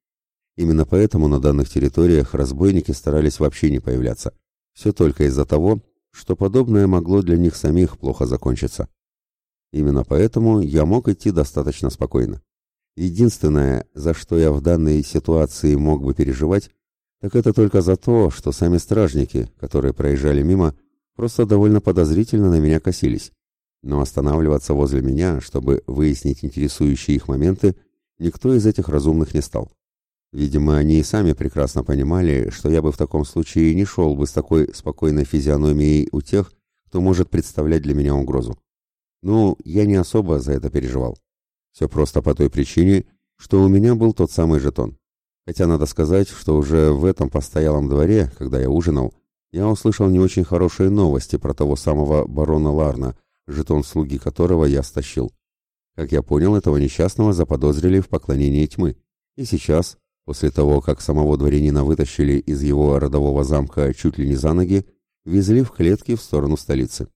Именно поэтому на данных территориях разбойники старались вообще не появляться. Все только из-за того, что подобное могло для них самих плохо закончиться. Именно поэтому я мог идти достаточно спокойно. Единственное, за что я в данной ситуации мог бы переживать, так это только за то, что сами стражники, которые проезжали мимо, просто довольно подозрительно на меня косились. Но останавливаться возле меня, чтобы выяснить интересующие их моменты, никто из этих разумных не стал. Видимо, они и сами прекрасно понимали, что я бы в таком случае не шел бы с такой спокойной физиономией у тех, кто может представлять для меня угрозу. Ну, я не особо за это переживал. Все просто по той причине, что у меня был тот самый жетон. Хотя надо сказать, что уже в этом постоялом дворе, когда я ужинал, я услышал не очень хорошие новости про того самого барона Ларна, жетон слуги которого я стащил. Как я понял, этого несчастного заподозрили в поклонении тьмы. И сейчас, после того, как самого дворянина вытащили из его родового замка чуть ли не за ноги, везли в клетки в сторону столицы.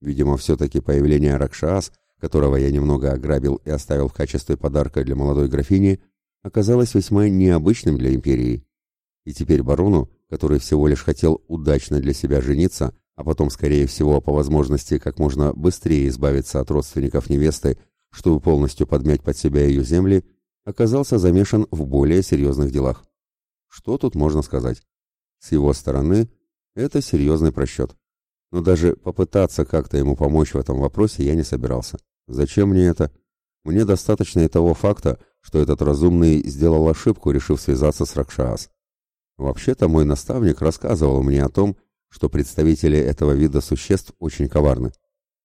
Видимо, все-таки появление Ракшас, которого я немного ограбил и оставил в качестве подарка для молодой графини, оказалось весьма необычным для империи. И теперь барону, который всего лишь хотел удачно для себя жениться, а потом, скорее всего, по возможности как можно быстрее избавиться от родственников невесты, чтобы полностью подмять под себя ее земли, оказался замешан в более серьезных делах. Что тут можно сказать? С его стороны, это серьезный просчет. Но даже попытаться как-то ему помочь в этом вопросе я не собирался. Зачем мне это? Мне достаточно и того факта, что этот разумный сделал ошибку, решив связаться с Ракшас. Вообще-то мой наставник рассказывал мне о том, что представители этого вида существ очень коварны.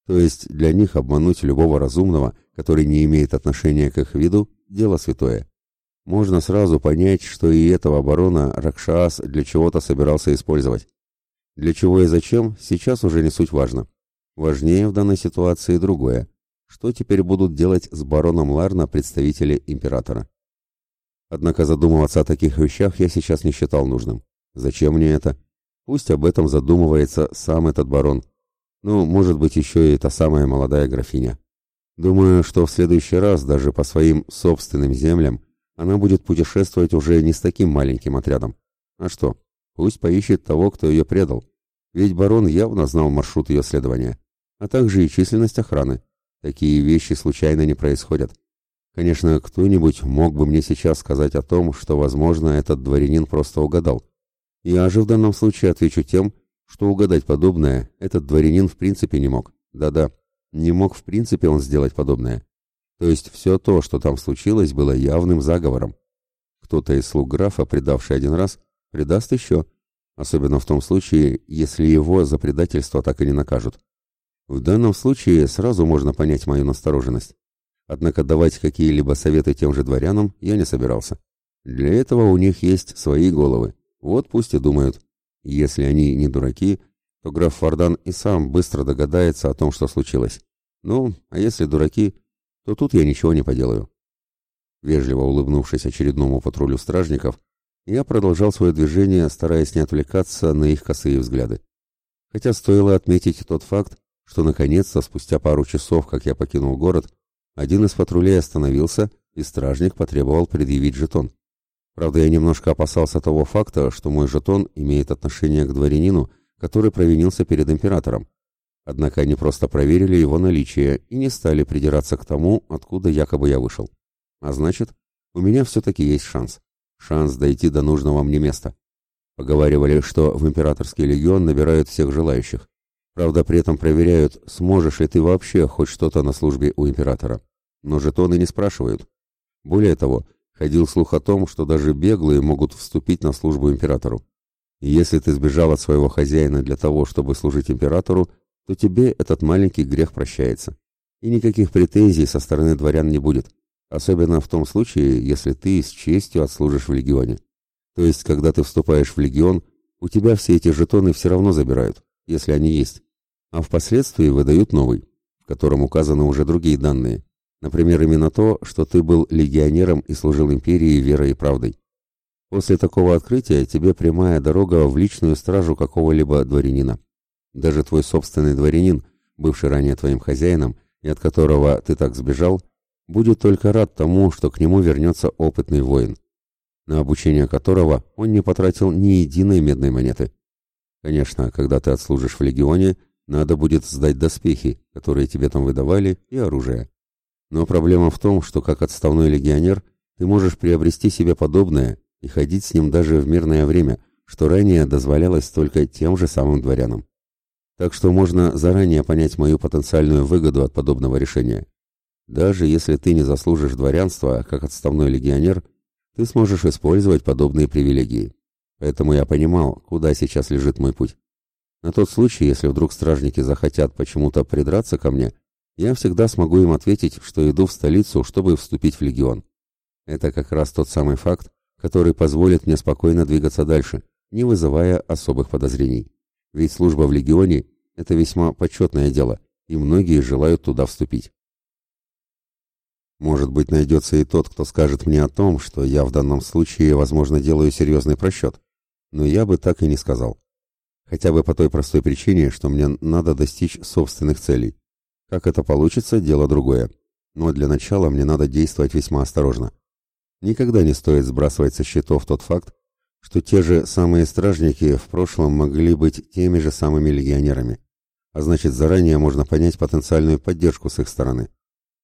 То есть для них обмануть любого разумного, который не имеет отношения к их виду, дело святое. Можно сразу понять, что и этого барона Ракшас для чего-то собирался использовать. Для чего и зачем, сейчас уже не суть важно. Важнее в данной ситуации другое. Что теперь будут делать с бароном Ларна представители императора? Однако задумываться о таких вещах я сейчас не считал нужным. Зачем мне это? Пусть об этом задумывается сам этот барон. Ну, может быть, еще и та самая молодая графиня. Думаю, что в следующий раз даже по своим собственным землям она будет путешествовать уже не с таким маленьким отрядом. А что? Пусть поищет того, кто ее предал. Ведь барон явно знал маршрут ее следования, а также и численность охраны. Такие вещи случайно не происходят. Конечно, кто-нибудь мог бы мне сейчас сказать о том, что, возможно, этот дворянин просто угадал. Я же в данном случае отвечу тем, что угадать подобное этот дворянин в принципе не мог. Да-да, не мог в принципе он сделать подобное. То есть все то, что там случилось, было явным заговором. Кто-то из слуг графа, предавший один раз, предаст еще, особенно в том случае, если его за предательство так и не накажут. В данном случае сразу можно понять мою настороженность. Однако давать какие-либо советы тем же дворянам я не собирался. Для этого у них есть свои головы. Вот пусть и думают. Если они не дураки, то граф Фордан и сам быстро догадается о том, что случилось. Ну, а если дураки, то тут я ничего не поделаю. Вежливо улыбнувшись очередному патрулю стражников, я продолжал свое движение, стараясь не отвлекаться на их косые взгляды. Хотя стоило отметить тот факт, что наконец-то, спустя пару часов, как я покинул город, один из патрулей остановился, и стражник потребовал предъявить жетон. Правда, я немножко опасался того факта, что мой жетон имеет отношение к дворянину, который провинился перед императором. Однако они просто проверили его наличие и не стали придираться к тому, откуда якобы я вышел. А значит, у меня все-таки есть шанс. Шанс дойти до нужного мне места. Поговаривали, что в императорский легион набирают всех желающих. Правда, при этом проверяют, сможешь ли ты вообще хоть что-то на службе у императора. Но жетоны не спрашивают. Более того, ходил слух о том, что даже беглые могут вступить на службу императору. И если ты сбежал от своего хозяина для того, чтобы служить императору, то тебе этот маленький грех прощается. И никаких претензий со стороны дворян не будет. Особенно в том случае, если ты с честью отслужишь в легионе. То есть, когда ты вступаешь в легион, у тебя все эти жетоны все равно забирают, если они есть. А впоследствии выдают новый, в котором указаны уже другие данные. Например, именно то, что ты был легионером и служил империи верой и правдой. После такого открытия тебе прямая дорога в личную стражу какого-либо дворянина. Даже твой собственный дворянин, бывший ранее твоим хозяином и от которого ты так сбежал, будет только рад тому, что к нему вернется опытный воин, на обучение которого он не потратил ни единой медной монеты. Конечно, когда ты отслужишь в легионе, надо будет сдать доспехи, которые тебе там выдавали, и оружие. Но проблема в том, что как отставной легионер ты можешь приобрести себе подобное и ходить с ним даже в мирное время, что ранее дозволялось только тем же самым дворянам. Так что можно заранее понять мою потенциальную выгоду от подобного решения. Даже если ты не заслужишь дворянства, как отставной легионер, ты сможешь использовать подобные привилегии. Поэтому я понимал, куда сейчас лежит мой путь. На тот случай, если вдруг стражники захотят почему-то придраться ко мне, я всегда смогу им ответить, что иду в столицу, чтобы вступить в легион. Это как раз тот самый факт, который позволит мне спокойно двигаться дальше, не вызывая особых подозрений. Ведь служба в легионе – это весьма почетное дело, и многие желают туда вступить. Может быть, найдется и тот, кто скажет мне о том, что я в данном случае, возможно, делаю серьезный просчет. Но я бы так и не сказал. Хотя бы по той простой причине, что мне надо достичь собственных целей. Как это получится, дело другое. Но для начала мне надо действовать весьма осторожно. Никогда не стоит сбрасывать со счетов тот факт, что те же самые стражники в прошлом могли быть теми же самыми легионерами. А значит, заранее можно понять потенциальную поддержку с их стороны.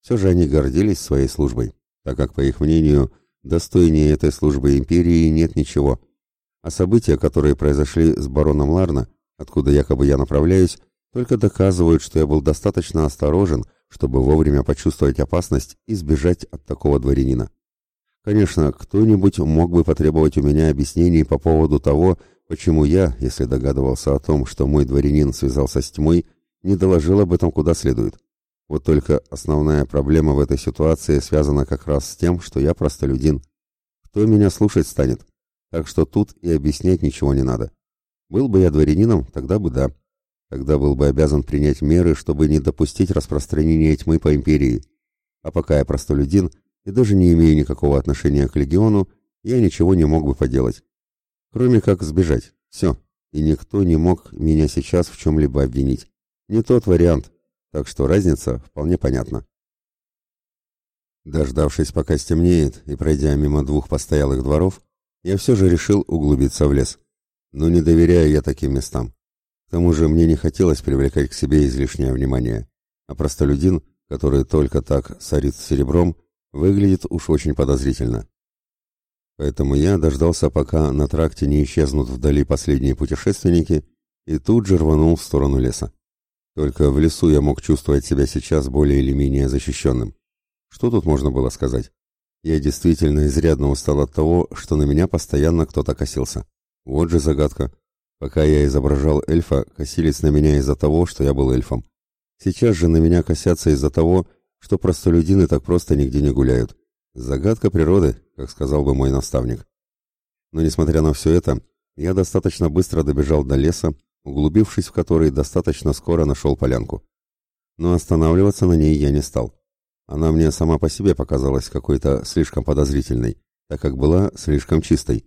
Все же они гордились своей службой, так как, по их мнению, достойнее этой службы империи нет ничего. А события, которые произошли с бароном Ларна, откуда якобы я направляюсь, только доказывают, что я был достаточно осторожен, чтобы вовремя почувствовать опасность и сбежать от такого дворянина. Конечно, кто-нибудь мог бы потребовать у меня объяснений по поводу того, почему я, если догадывался о том, что мой дворянин связался с тьмой, не доложил об этом куда следует. Вот только основная проблема в этой ситуации связана как раз с тем, что я простолюдин. Кто меня слушать станет? Так что тут и объяснять ничего не надо. Был бы я дворянином, тогда бы да. Тогда был бы обязан принять меры, чтобы не допустить распространения тьмы по империи. А пока я простолюдин и даже не имею никакого отношения к легиону, я ничего не мог бы поделать. Кроме как сбежать. Все. И никто не мог меня сейчас в чем-либо обвинить. Не тот вариант, так что разница вполне понятна. Дождавшись, пока стемнеет, и пройдя мимо двух постоялых дворов, я все же решил углубиться в лес. Но не доверяю я таким местам. К тому же мне не хотелось привлекать к себе излишнее внимание, а простолюдин, который только так сорит серебром, выглядит уж очень подозрительно. Поэтому я дождался, пока на тракте не исчезнут вдали последние путешественники, и тут же рванул в сторону леса. Только в лесу я мог чувствовать себя сейчас более или менее защищенным. Что тут можно было сказать? Я действительно изрядно устал от того, что на меня постоянно кто-то косился. Вот же загадка. Пока я изображал эльфа, косились на меня из-за того, что я был эльфом. Сейчас же на меня косятся из-за того, что простолюдины так просто нигде не гуляют. Загадка природы, как сказал бы мой наставник. Но несмотря на все это, я достаточно быстро добежал до леса углубившись в который достаточно скоро нашел полянку. Но останавливаться на ней я не стал. Она мне сама по себе показалась какой-то слишком подозрительной, так как была слишком чистой.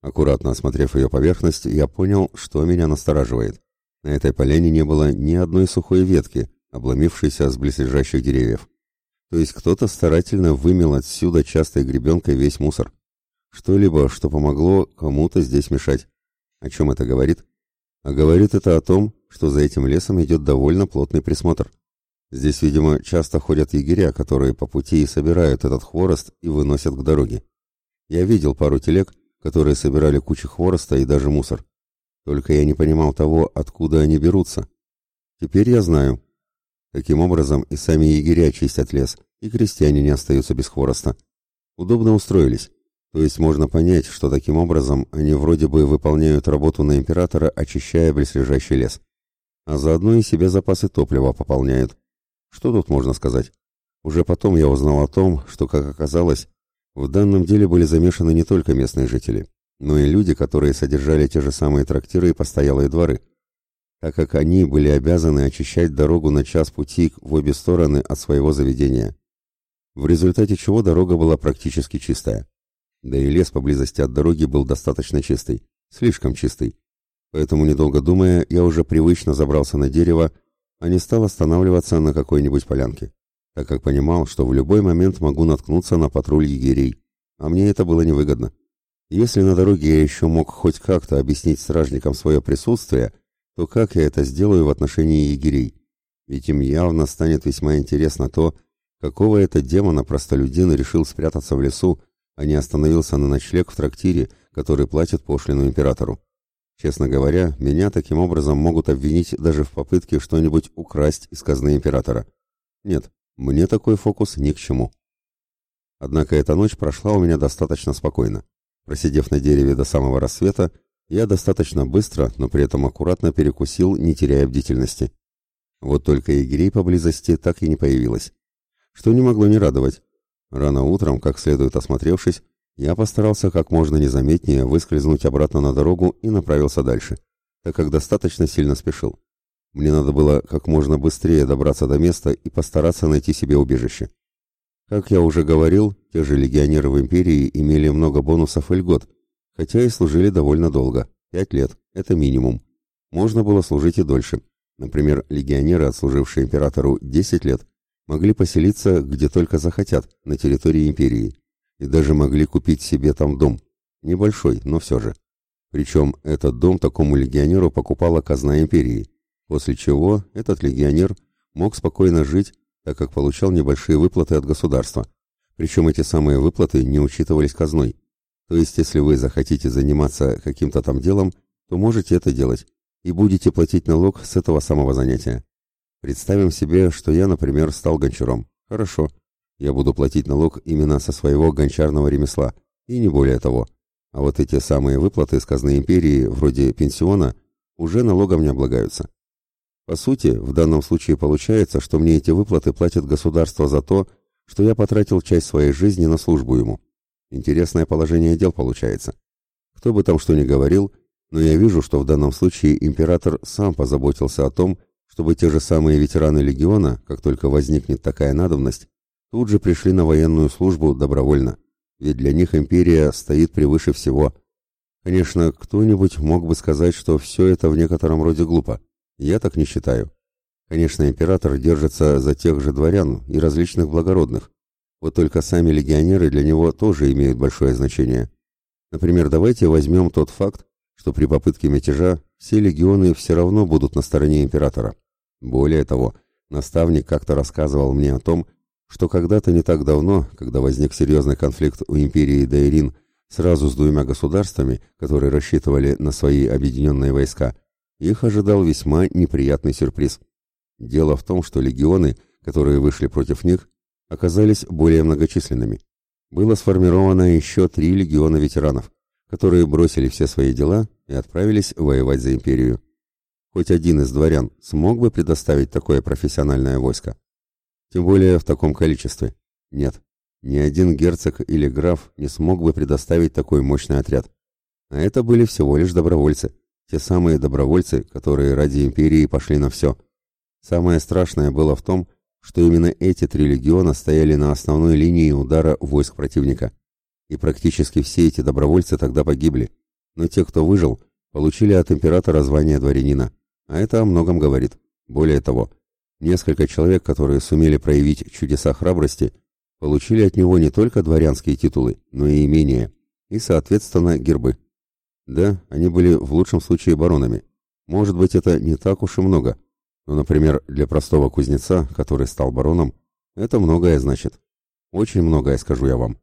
Аккуратно осмотрев ее поверхность, я понял, что меня настораживает. На этой поляне не было ни одной сухой ветки, обломившейся с близлежащих деревьев. То есть кто-то старательно вымел отсюда частой гребенкой весь мусор. Что-либо, что помогло кому-то здесь мешать. О чем это говорит? А говорит это о том, что за этим лесом идет довольно плотный присмотр. Здесь, видимо, часто ходят егеря, которые по пути и собирают этот хворост и выносят к дороге. Я видел пару телег, которые собирали кучу хвороста и даже мусор. Только я не понимал того, откуда они берутся. Теперь я знаю. Таким образом, и сами егеря чистят лес, и крестьяне не остаются без хвороста. Удобно устроились. То есть можно понять, что таким образом они вроде бы выполняют работу на императора, очищая близлежащий лес. А заодно и себе запасы топлива пополняют. Что тут можно сказать? Уже потом я узнал о том, что, как оказалось, в данном деле были замешаны не только местные жители, но и люди, которые содержали те же самые трактиры и постоялые дворы, так как они были обязаны очищать дорогу на час пути в обе стороны от своего заведения. В результате чего дорога была практически чистая. Да и лес поблизости от дороги был достаточно чистый, слишком чистый. Поэтому, недолго думая, я уже привычно забрался на дерево, а не стал останавливаться на какой-нибудь полянке, так как понимал, что в любой момент могу наткнуться на патруль егерей, а мне это было невыгодно. Если на дороге я еще мог хоть как-то объяснить стражникам свое присутствие, то как я это сделаю в отношении егерей? Ведь им явно станет весьма интересно то, какого это демона простолюдин решил спрятаться в лесу а не остановился на ночлег в трактире, который платит пошлину императору. Честно говоря, меня таким образом могут обвинить даже в попытке что-нибудь украсть из казны императора. Нет, мне такой фокус ни к чему. Однако эта ночь прошла у меня достаточно спокойно. Просидев на дереве до самого рассвета, я достаточно быстро, но при этом аккуратно перекусил, не теряя бдительности. Вот только егерей поблизости так и не появилось. Что не могло не радовать. Рано утром, как следует осмотревшись, я постарался как можно незаметнее выскользнуть обратно на дорогу и направился дальше, так как достаточно сильно спешил. Мне надо было как можно быстрее добраться до места и постараться найти себе убежище. Как я уже говорил, те же легионеры в империи имели много бонусов и льгот, хотя и служили довольно долго, пять лет, это минимум. Можно было служить и дольше. Например, легионеры, отслужившие императору 10 лет, могли поселиться где только захотят, на территории империи, и даже могли купить себе там дом. Небольшой, но все же. Причем этот дом такому легионеру покупала казна империи, после чего этот легионер мог спокойно жить, так как получал небольшие выплаты от государства. Причем эти самые выплаты не учитывались казной. То есть, если вы захотите заниматься каким-то там делом, то можете это делать и будете платить налог с этого самого занятия. Представим себе, что я, например, стал гончаром. Хорошо. Я буду платить налог именно со своего гончарного ремесла, и не более того. А вот эти самые выплаты из казны империи, вроде пенсиона, уже налогом не облагаются. По сути, в данном случае получается, что мне эти выплаты платит государство за то, что я потратил часть своей жизни на службу ему. Интересное положение дел получается. Кто бы там что ни говорил, но я вижу, что в данном случае император сам позаботился о том, чтобы те же самые ветераны легиона, как только возникнет такая надобность, тут же пришли на военную службу добровольно, ведь для них империя стоит превыше всего. Конечно, кто-нибудь мог бы сказать, что все это в некотором роде глупо. Я так не считаю. Конечно, император держится за тех же дворян и различных благородных. Вот только сами легионеры для него тоже имеют большое значение. Например, давайте возьмем тот факт, что при попытке мятежа все легионы все равно будут на стороне императора. Более того, наставник как-то рассказывал мне о том, что когда-то не так давно, когда возник серьезный конфликт у империи Дайрин сразу с двумя государствами, которые рассчитывали на свои объединенные войска, их ожидал весьма неприятный сюрприз. Дело в том, что легионы, которые вышли против них, оказались более многочисленными. Было сформировано еще три легиона ветеранов которые бросили все свои дела и отправились воевать за империю. Хоть один из дворян смог бы предоставить такое профессиональное войско? Тем более в таком количестве. Нет, ни один герцог или граф не смог бы предоставить такой мощный отряд. А это были всего лишь добровольцы. Те самые добровольцы, которые ради империи пошли на все. Самое страшное было в том, что именно эти три легиона стояли на основной линии удара войск противника и практически все эти добровольцы тогда погибли, но те, кто выжил, получили от императора звание дворянина, а это о многом говорит. Более того, несколько человек, которые сумели проявить чудеса храбрости, получили от него не только дворянские титулы, но и имения, и, соответственно, гербы. Да, они были в лучшем случае баронами. Может быть, это не так уж и много, но, например, для простого кузнеца, который стал бароном, это многое значит. Очень многое, скажу я вам.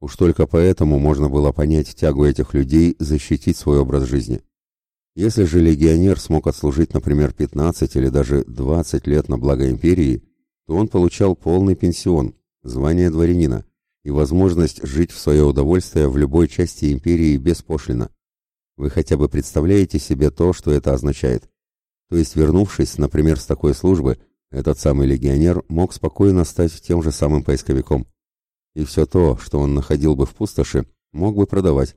Уж только поэтому можно было понять тягу этих людей защитить свой образ жизни. Если же легионер смог отслужить, например, 15 или даже 20 лет на благо империи, то он получал полный пенсион, звание дворянина и возможность жить в свое удовольствие в любой части империи беспошлино. Вы хотя бы представляете себе то, что это означает? То есть, вернувшись, например, с такой службы, этот самый легионер мог спокойно стать тем же самым поисковиком и все то, что он находил бы в пустоши, мог бы продавать.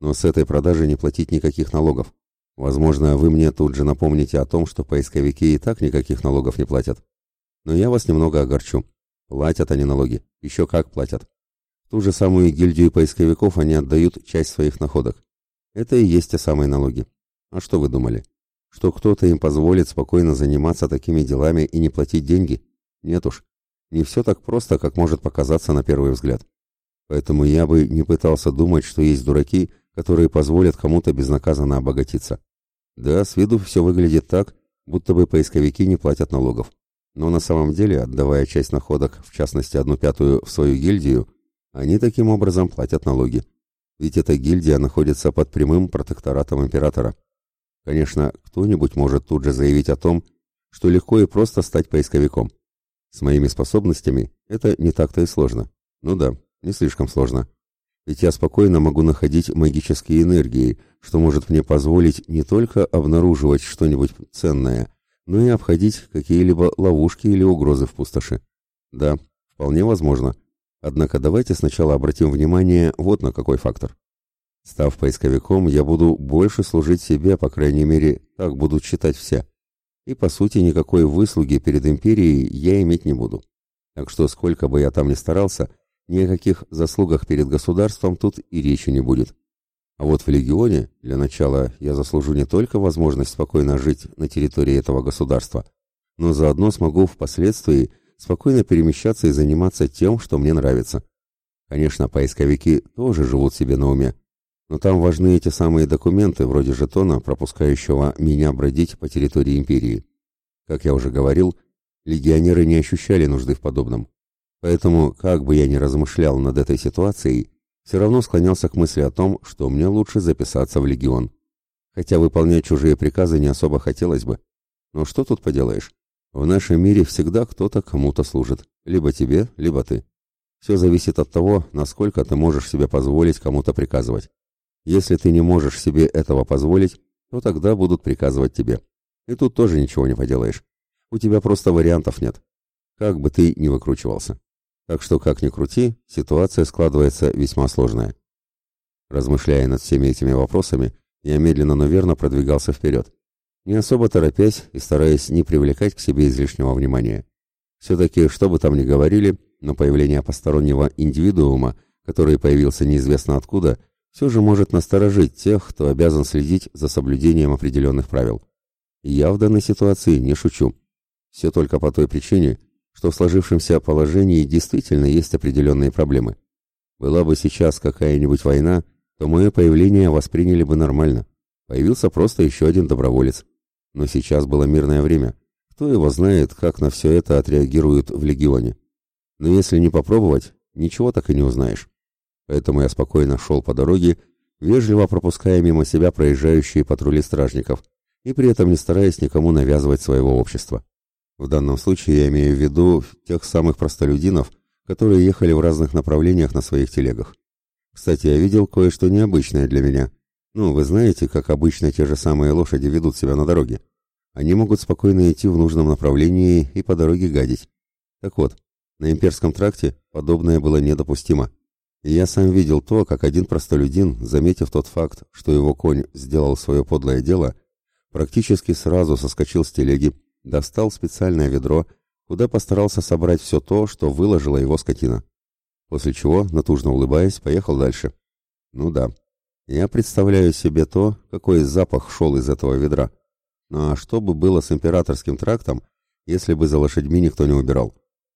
Но с этой продажи не платить никаких налогов. Возможно, вы мне тут же напомните о том, что поисковики и так никаких налогов не платят. Но я вас немного огорчу. Платят они налоги. Еще как платят. Ту же самую гильдию поисковиков они отдают часть своих находок. Это и есть те самые налоги. А что вы думали? Что кто-то им позволит спокойно заниматься такими делами и не платить деньги? Нет уж. Не все так просто, как может показаться на первый взгляд. Поэтому я бы не пытался думать, что есть дураки, которые позволят кому-то безнаказанно обогатиться. Да, с виду все выглядит так, будто бы поисковики не платят налогов. Но на самом деле, отдавая часть находок, в частности одну пятую, в свою гильдию, они таким образом платят налоги. Ведь эта гильдия находится под прямым протекторатом императора. Конечно, кто-нибудь может тут же заявить о том, что легко и просто стать поисковиком. С моими способностями это не так-то и сложно. Ну да, не слишком сложно. Ведь я спокойно могу находить магические энергии, что может мне позволить не только обнаруживать что-нибудь ценное, но и обходить какие-либо ловушки или угрозы в пустоши. Да, вполне возможно. Однако давайте сначала обратим внимание вот на какой фактор. Став поисковиком, я буду больше служить себе, по крайней мере, так будут считать все и, по сути, никакой выслуги перед империей я иметь не буду. Так что сколько бы я там ни старался, ни о каких заслугах перед государством тут и речи не будет. А вот в легионе, для начала, я заслужу не только возможность спокойно жить на территории этого государства, но заодно смогу впоследствии спокойно перемещаться и заниматься тем, что мне нравится. Конечно, поисковики тоже живут себе на уме, но там важны эти самые документы, вроде жетона, пропускающего меня бродить по территории империи. Как я уже говорил, легионеры не ощущали нужды в подобном. Поэтому, как бы я ни размышлял над этой ситуацией, все равно склонялся к мысли о том, что мне лучше записаться в легион. Хотя выполнять чужие приказы не особо хотелось бы. Но что тут поделаешь? В нашем мире всегда кто-то кому-то служит. Либо тебе, либо ты. Все зависит от того, насколько ты можешь себе позволить кому-то приказывать. Если ты не можешь себе этого позволить, то тогда будут приказывать тебе. И тут тоже ничего не поделаешь. У тебя просто вариантов нет. Как бы ты ни выкручивался. Так что, как ни крути, ситуация складывается весьма сложная. Размышляя над всеми этими вопросами, я медленно, но верно продвигался вперед, не особо торопясь и стараясь не привлекать к себе излишнего внимания. Все-таки, что бы там ни говорили, но появление постороннего индивидуума, который появился неизвестно откуда, все же может насторожить тех, кто обязан следить за соблюдением определенных правил. Я в данной ситуации не шучу. Все только по той причине, что в сложившемся положении действительно есть определенные проблемы. Была бы сейчас какая-нибудь война, то мое появление восприняли бы нормально. Появился просто еще один доброволец. Но сейчас было мирное время. Кто его знает, как на все это отреагируют в легионе. Но если не попробовать, ничего так и не узнаешь. Поэтому я спокойно шел по дороге, вежливо пропуская мимо себя проезжающие патрули стражников, и при этом не стараясь никому навязывать своего общества. В данном случае я имею в виду тех самых простолюдинов, которые ехали в разных направлениях на своих телегах. Кстати, я видел кое-что необычное для меня. Ну, вы знаете, как обычно те же самые лошади ведут себя на дороге. Они могут спокойно идти в нужном направлении и по дороге гадить. Так вот, на имперском тракте подобное было недопустимо. И я сам видел то, как один простолюдин, заметив тот факт, что его конь сделал свое подлое дело, практически сразу соскочил с телеги достал специальное ведро, куда постарался собрать все то, что выложила его скотина. После чего, натужно улыбаясь, поехал дальше. Ну да, я представляю себе то, какой запах шел из этого ведра. Ну а что бы было с императорским трактом, если бы за лошадьми никто не убирал?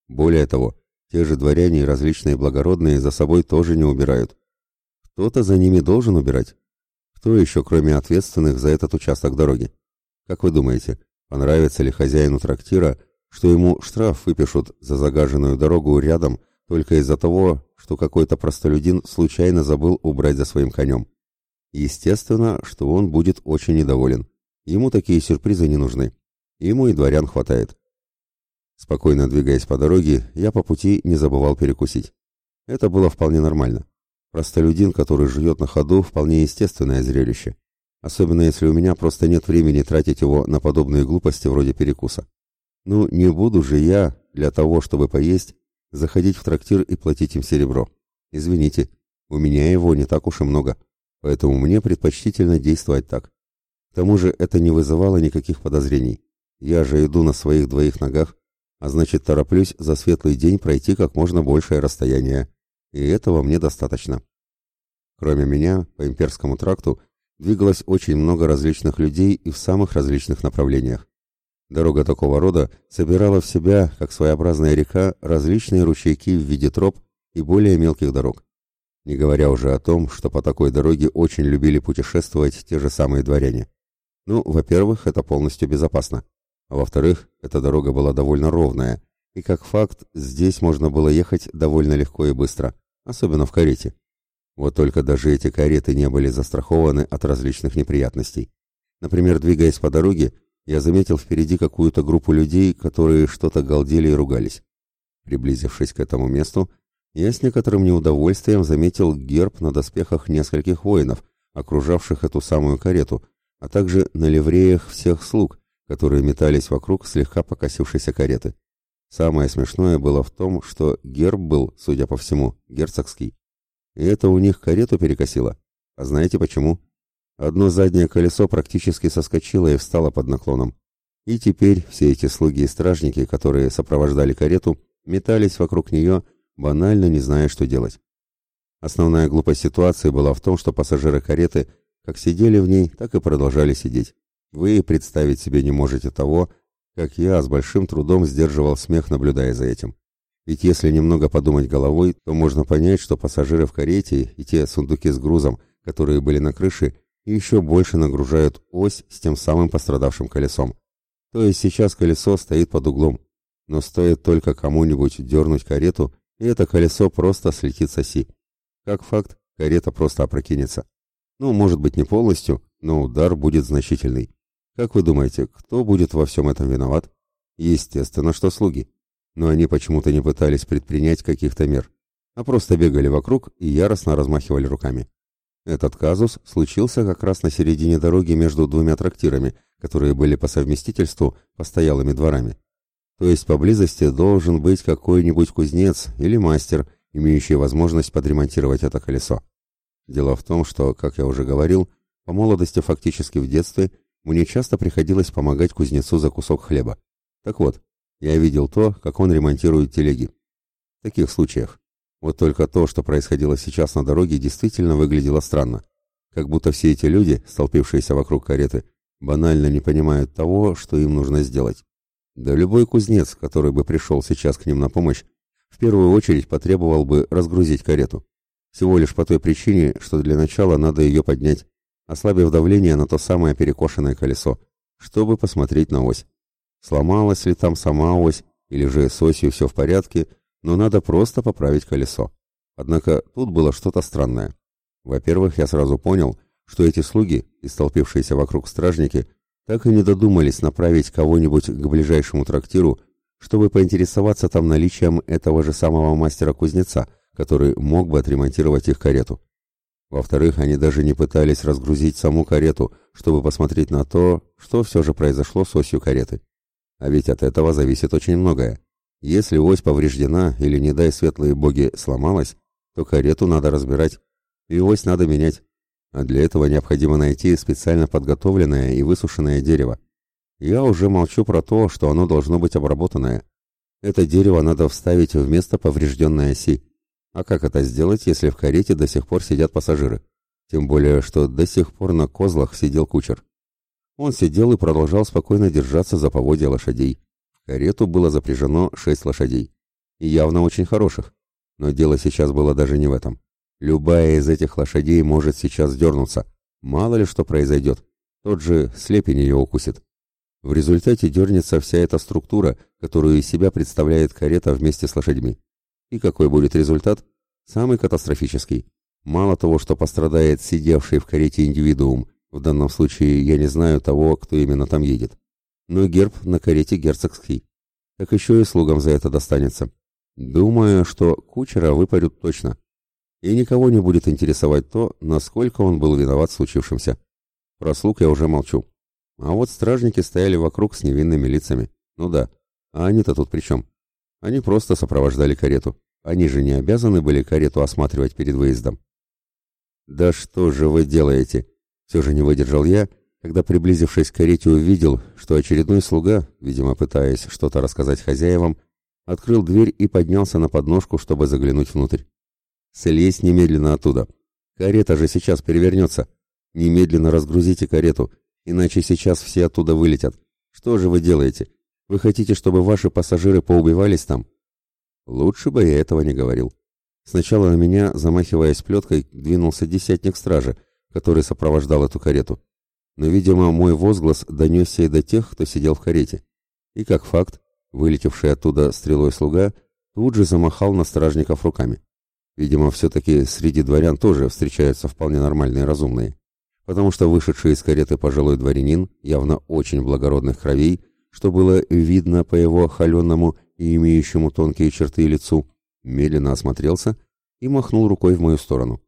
Более того, те же дворяне и различные благородные за собой тоже не убирают. Кто-то за ними должен убирать. Кто еще, кроме ответственных за этот участок дороги? Как вы думаете, Понравится ли хозяину трактира, что ему штраф выпишут за загаженную дорогу рядом только из-за того, что какой-то простолюдин случайно забыл убрать за своим конем? Естественно, что он будет очень недоволен. Ему такие сюрпризы не нужны. Ему и дворян хватает. Спокойно двигаясь по дороге, я по пути не забывал перекусить. Это было вполне нормально. Простолюдин, который живет на ходу, вполне естественное зрелище особенно если у меня просто нет времени тратить его на подобные глупости вроде перекуса. Ну, не буду же я, для того, чтобы поесть, заходить в трактир и платить им серебро. Извините, у меня его не так уж и много, поэтому мне предпочтительно действовать так. К тому же это не вызывало никаких подозрений. Я же иду на своих двоих ногах, а значит тороплюсь за светлый день пройти как можно большее расстояние, и этого мне достаточно. Кроме меня, по имперскому тракту двигалось очень много различных людей и в самых различных направлениях. Дорога такого рода собирала в себя, как своеобразная река, различные ручейки в виде троп и более мелких дорог. Не говоря уже о том, что по такой дороге очень любили путешествовать те же самые дворяне. Ну, во-первых, это полностью безопасно. А во-вторых, эта дорога была довольно ровная, и как факт, здесь можно было ехать довольно легко и быстро, особенно в карете. Вот только даже эти кареты не были застрахованы от различных неприятностей. Например, двигаясь по дороге, я заметил впереди какую-то группу людей, которые что-то галдели и ругались. Приблизившись к этому месту, я с некоторым неудовольствием заметил герб на доспехах нескольких воинов, окружавших эту самую карету, а также на ливреях всех слуг, которые метались вокруг слегка покосившейся кареты. Самое смешное было в том, что герб был, судя по всему, герцогский. И это у них карету перекосило. А знаете почему? Одно заднее колесо практически соскочило и встало под наклоном. И теперь все эти слуги и стражники, которые сопровождали карету, метались вокруг нее, банально не зная, что делать. Основная глупость ситуации была в том, что пассажиры кареты как сидели в ней, так и продолжали сидеть. Вы представить себе не можете того, как я с большим трудом сдерживал смех, наблюдая за этим. Ведь если немного подумать головой, то можно понять, что пассажиры в карете и те сундуки с грузом, которые были на крыше, еще больше нагружают ось с тем самым пострадавшим колесом. То есть сейчас колесо стоит под углом, но стоит только кому-нибудь дернуть карету, и это колесо просто слетит с оси. Как факт, карета просто опрокинется. Ну, может быть, не полностью, но удар будет значительный. Как вы думаете, кто будет во всем этом виноват? Естественно, что слуги. Но они почему-то не пытались предпринять каких-то мер, а просто бегали вокруг и яростно размахивали руками. Этот казус случился как раз на середине дороги между двумя трактирами, которые были по совместительству постоялыми дворами. То есть поблизости должен быть какой-нибудь кузнец или мастер, имеющий возможность подремонтировать это колесо. Дело в том, что, как я уже говорил, по молодости фактически в детстве мне часто приходилось помогать кузнецу за кусок хлеба. Так вот, я видел то, как он ремонтирует телеги. В таких случаях. Вот только то, что происходило сейчас на дороге, действительно выглядело странно. Как будто все эти люди, столпившиеся вокруг кареты, банально не понимают того, что им нужно сделать. Да любой кузнец, который бы пришел сейчас к ним на помощь, в первую очередь потребовал бы разгрузить карету. Всего лишь по той причине, что для начала надо ее поднять, ослабив давление на то самое перекошенное колесо, чтобы посмотреть на ось. Сломалась ли там сама ось, или же с осью все в порядке, но надо просто поправить колесо. Однако тут было что-то странное. Во-первых, я сразу понял, что эти слуги и столпившиеся вокруг стражники так и не додумались направить кого-нибудь к ближайшему трактиру, чтобы поинтересоваться там наличием этого же самого мастера-кузнеца, который мог бы отремонтировать их карету. Во-вторых, они даже не пытались разгрузить саму карету, чтобы посмотреть на то, что все же произошло с осью кареты. А ведь от этого зависит очень многое. Если ось повреждена или, не дай светлые боги, сломалась, то карету надо разбирать, и ось надо менять. А для этого необходимо найти специально подготовленное и высушенное дерево. Я уже молчу про то, что оно должно быть обработанное. Это дерево надо вставить в место поврежденной оси. А как это сделать, если в карете до сих пор сидят пассажиры? Тем более, что до сих пор на козлах сидел кучер. Он сидел и продолжал спокойно держаться за поводья лошадей. В карету было запряжено шесть лошадей. И явно очень хороших. Но дело сейчас было даже не в этом. Любая из этих лошадей может сейчас дернуться. Мало ли что произойдет. Тот же слепень ее укусит. В результате дернется вся эта структура, которую из себя представляет карета вместе с лошадьми. И какой будет результат? Самый катастрофический. Мало того, что пострадает сидевший в карете индивидуум, в данном случае я не знаю того, кто именно там едет, но герб на карете герцогский, так еще и слугам за это достанется. Думаю, что кучера выпарют точно. И никого не будет интересовать то, насколько он был виноват в случившемся. Про слуг я уже молчу. А вот стражники стояли вокруг с невинными лицами. Ну да, а они-то тут при чем? Они просто сопровождали карету. Они же не обязаны были карету осматривать перед выездом. «Да что же вы делаете?» Все же не выдержал я, когда, приблизившись к карете, увидел, что очередной слуга, видимо, пытаясь что-то рассказать хозяевам, открыл дверь и поднялся на подножку, чтобы заглянуть внутрь. «Слезь немедленно оттуда. Карета же сейчас перевернется. Немедленно разгрузите карету, иначе сейчас все оттуда вылетят. Что же вы делаете? Вы хотите, чтобы ваши пассажиры поубивались там? Лучше бы я этого не говорил. Сначала на меня, замахиваясь плеткой, двинулся десятник стражи, который сопровождал эту карету. Но, видимо, мой возглас донесся и до тех, кто сидел в карете. И как факт, вылетевший оттуда стрелой слуга тут же замахал на стражников руками. Видимо, все-таки среди дворян тоже встречаются вполне нормальные разумные. Потому что вышедший из кареты пожилой дворянин, явно очень благородных кровей, что было видно по его холеному и имеющему тонкие черты лицу, медленно осмотрелся и махнул рукой в мою сторону.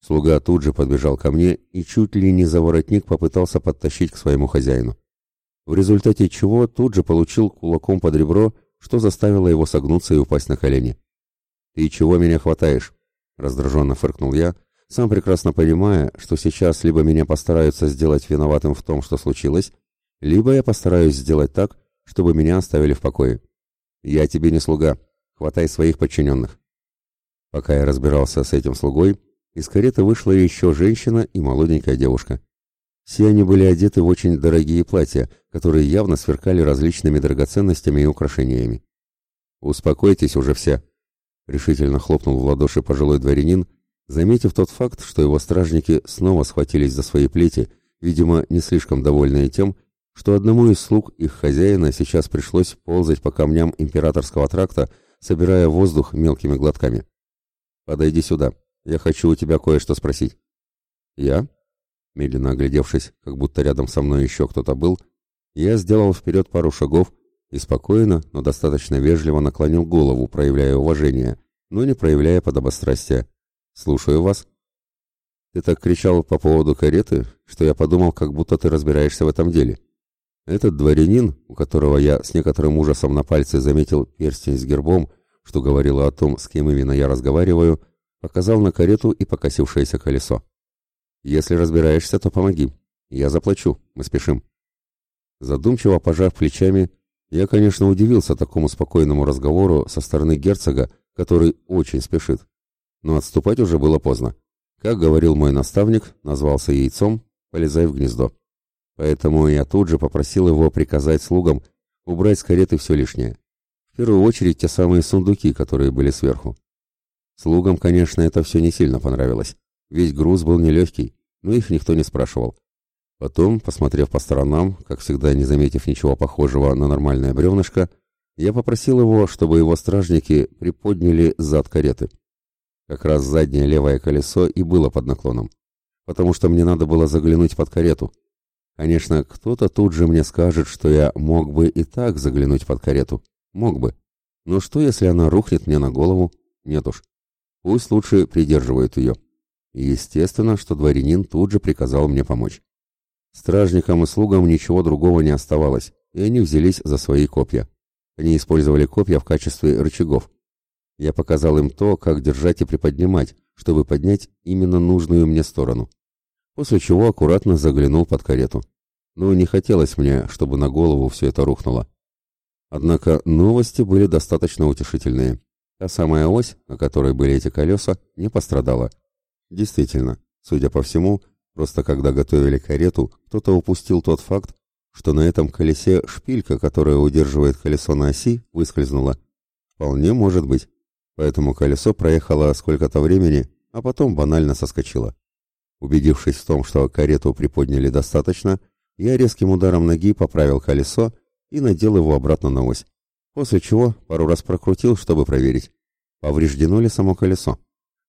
Слуга тут же подбежал ко мне и чуть ли не за воротник попытался подтащить к своему хозяину. В результате чего тут же получил кулаком под ребро, что заставило его согнуться и упасть на колени. «Ты чего меня хватаешь?» — раздраженно фыркнул я, сам прекрасно понимая, что сейчас либо меня постараются сделать виноватым в том, что случилось, либо я постараюсь сделать так, чтобы меня оставили в покое. Я тебе не слуга. хватай своих подчиненных». Пока я разбирался с этим слугой, из кареты вышла еще женщина и молоденькая девушка. Все они были одеты в очень дорогие платья, которые явно сверкали различными драгоценностями и украшениями. «Успокойтесь уже все», — решительно хлопнул в ладоши пожилой дворянин, заметив тот факт, что его стражники снова схватились за свои плети, видимо, не слишком довольные тем, что одному из слуг их хозяина сейчас пришлось ползать по камням императорского тракта, собирая воздух мелкими глотками. «Подойди сюда. Я хочу у тебя кое-что спросить». «Я?» Медленно оглядевшись, как будто рядом со мной еще кто-то был, я сделал вперед пару шагов и спокойно, но достаточно вежливо наклонил голову, проявляя уважение, но не проявляя подобострастия. «Слушаю вас». «Ты так кричал по поводу кареты, что я подумал, как будто ты разбираешься в этом деле». Этот дворянин, у которого я с некоторым ужасом на пальце заметил перстень с гербом, что говорило о том, с кем именно я разговариваю, показал на карету и покосившееся колесо. «Если разбираешься, то помоги. Я заплачу. Мы спешим». Задумчиво пожав плечами, я, конечно, удивился такому спокойному разговору со стороны герцога, который очень спешит. Но отступать уже было поздно. Как говорил мой наставник, назвался яйцом, полезай в гнездо. Поэтому я тут же попросил его приказать слугам убрать с кареты все лишнее. В первую очередь те самые сундуки, которые были сверху. Слугам, конечно, это все не сильно понравилось. Весь груз был нелегкий, но их никто не спрашивал. Потом, посмотрев по сторонам, как всегда не заметив ничего похожего на нормальное бревнышко, я попросил его, чтобы его стражники приподняли зад кареты. Как раз заднее левое колесо и было под наклоном, потому что мне надо было заглянуть под карету, Конечно, кто-то тут же мне скажет, что я мог бы и так заглянуть под карету. Мог бы. Но что, если она рухнет мне на голову? Нет уж. Пусть лучше придерживают ее. естественно, что дворянин тут же приказал мне помочь. Стражникам и слугам ничего другого не оставалось, и они взялись за свои копья. Они использовали копья в качестве рычагов. Я показал им то, как держать и приподнимать, чтобы поднять именно нужную мне сторону после чего аккуратно заглянул под карету. Но не хотелось мне, чтобы на голову все это рухнуло. Однако новости были достаточно утешительные. Та самая ось, на которой были эти колеса, не пострадала. Действительно, судя по всему, просто когда готовили карету, кто-то упустил тот факт, что на этом колесе шпилька, которая удерживает колесо на оси, выскользнула. Вполне может быть. Поэтому колесо проехало сколько-то времени, а потом банально соскочило. Убедившись в том, что карету приподняли достаточно, я резким ударом ноги поправил колесо и надел его обратно на ось, после чего пару раз прокрутил, чтобы проверить, повреждено ли само колесо.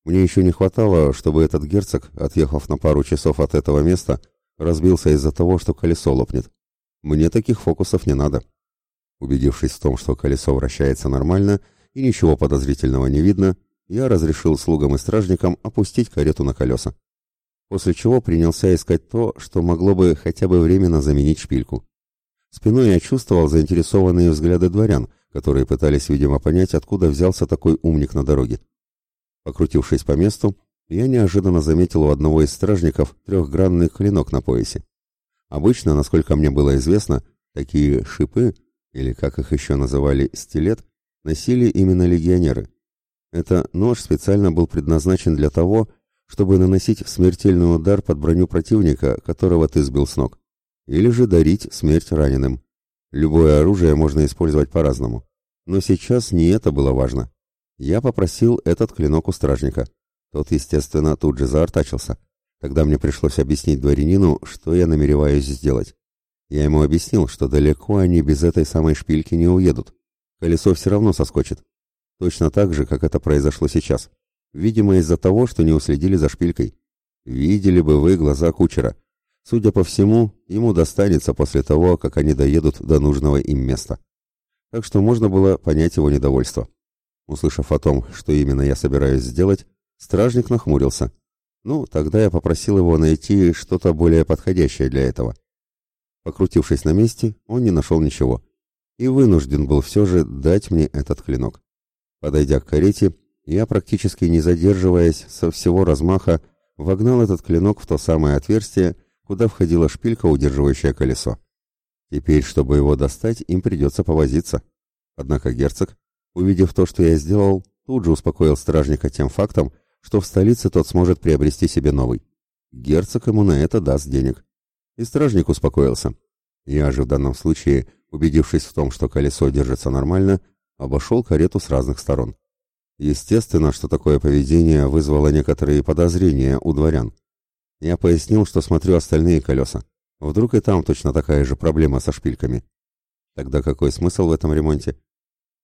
Мне еще не хватало, чтобы этот герцог, отъехав на пару часов от этого места, разбился из-за того, что колесо лопнет. Мне таких фокусов не надо. Убедившись в том, что колесо вращается нормально и ничего подозрительного не видно, я разрешил слугам и стражникам опустить карету на колеса после чего принялся искать то, что могло бы хотя бы временно заменить шпильку. Спиной я чувствовал заинтересованные взгляды дворян, которые пытались, видимо, понять, откуда взялся такой умник на дороге. Покрутившись по месту, я неожиданно заметил у одного из стражников трехгранный клинок на поясе. Обычно, насколько мне было известно, такие шипы, или как их еще называли, стилет, носили именно легионеры. Это нож специально был предназначен для того, чтобы наносить смертельный удар под броню противника, которого ты сбил с ног, или же дарить смерть раненым. Любое оружие можно использовать по-разному. Но сейчас не это было важно. Я попросил этот клинок у стражника. Тот, естественно, тут же заортачился. Тогда мне пришлось объяснить дворянину, что я намереваюсь сделать. Я ему объяснил, что далеко они без этой самой шпильки не уедут. Колесо все равно соскочит. Точно так же, как это произошло сейчас. Видимо, из-за того, что не уследили за шпилькой. Видели бы вы глаза кучера. Судя по всему, ему достанется после того, как они доедут до нужного им места. Так что можно было понять его недовольство. Услышав о том, что именно я собираюсь сделать, стражник нахмурился. Ну, тогда я попросил его найти что-то более подходящее для этого. Покрутившись на месте, он не нашел ничего. И вынужден был все же дать мне этот клинок. Подойдя к карете, я, практически не задерживаясь, со всего размаха вогнал этот клинок в то самое отверстие, куда входила шпилька, удерживающая колесо. Теперь, чтобы его достать, им придется повозиться. Однако герцог, Увидев то, что я сделал, тут же успокоил стражника тем фактом, что в столице тот сможет приобрести себе новый. Герцог ему на это даст денег. И стражник успокоился. Я же в данном случае, убедившись в том, что колесо держится нормально, обошел карету с разных сторон. Естественно, что такое поведение вызвало некоторые подозрения у дворян. Я пояснил, что смотрю остальные колеса. Вдруг и там точно такая же проблема со шпильками. Тогда какой смысл в этом ремонте?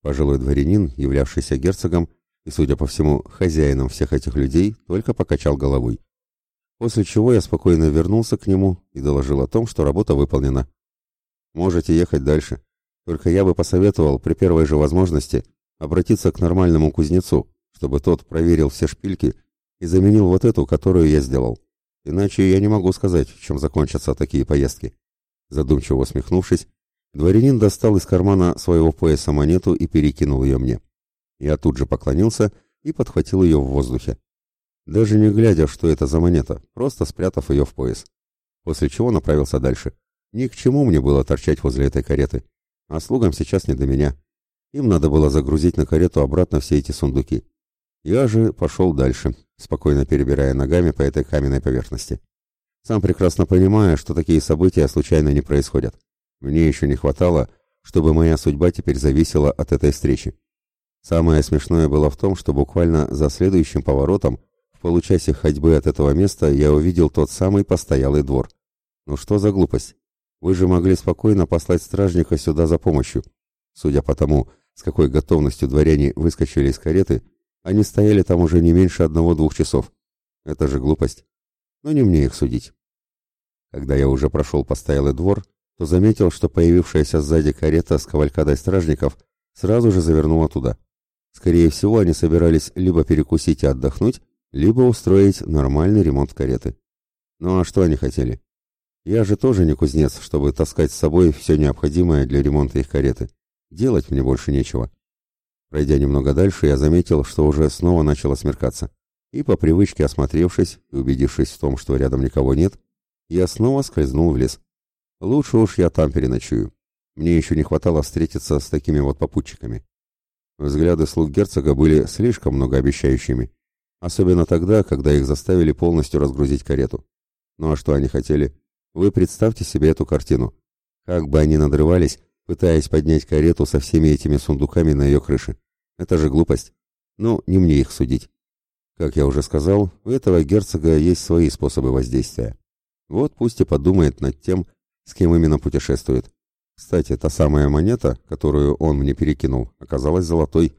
Пожилой дворянин, являвшийся герцогом и, судя по всему, хозяином всех этих людей, только покачал головой. После чего я спокойно вернулся к нему и доложил о том, что работа выполнена. Можете ехать дальше. Только я бы посоветовал при первой же возможности обратиться к нормальному кузнецу, чтобы тот проверил все шпильки и заменил вот эту, которую я сделал. Иначе я не могу сказать, чем закончатся такие поездки. Задумчиво усмехнувшись, дворянин достал из кармана своего пояса монету и перекинул ее мне. Я тут же поклонился и подхватил ее в воздухе. Даже не глядя, что это за монета, просто спрятав ее в пояс. После чего направился дальше. Ни к чему мне было торчать возле этой кареты. А слугам сейчас не до меня. Им надо было загрузить на карету обратно все эти сундуки. Я же пошел дальше, спокойно перебирая ногами по этой каменной поверхности. Сам прекрасно понимая, что такие события случайно не происходят. Мне еще не хватало, чтобы моя судьба теперь зависела от этой встречи. Самое смешное было в том, что буквально за следующим поворотом, в получасе ходьбы от этого места, я увидел тот самый постоялый двор. Ну что за глупость? Вы же могли спокойно послать стражника сюда за помощью. Судя по тому, с какой готовностью дворяне выскочили из кареты, они стояли там уже не меньше одного-двух часов. Это же глупость. Но не мне их судить. Когда я уже прошел постоялый двор, то заметил, что появившаяся сзади карета с кавалькадой стражников сразу же завернула туда. Скорее всего, они собирались либо перекусить и отдохнуть, либо устроить нормальный ремонт кареты. Ну а что они хотели? Я же тоже не кузнец, чтобы таскать с собой все необходимое для ремонта их кареты. Делать мне больше нечего. Пройдя немного дальше, я заметил, что уже снова начало смеркаться. И по привычке осмотревшись и убедившись в том, что рядом никого нет, я снова скользнул в лес. Лучше уж я там переночую. Мне еще не хватало встретиться с такими вот попутчиками. Взгляды слуг герцога были слишком многообещающими. Особенно тогда, когда их заставили полностью разгрузить карету. Ну а что они хотели? Вы представьте себе эту картину. Как бы они надрывались, пытаясь поднять карету со всеми этими сундуками на ее крыше. Это же глупость. Ну, не мне их судить. Как я уже сказал, у этого герцога есть свои способы воздействия. Вот пусть и подумает над тем, с кем именно путешествует. Кстати, та самая монета, которую он мне перекинул, оказалась золотой.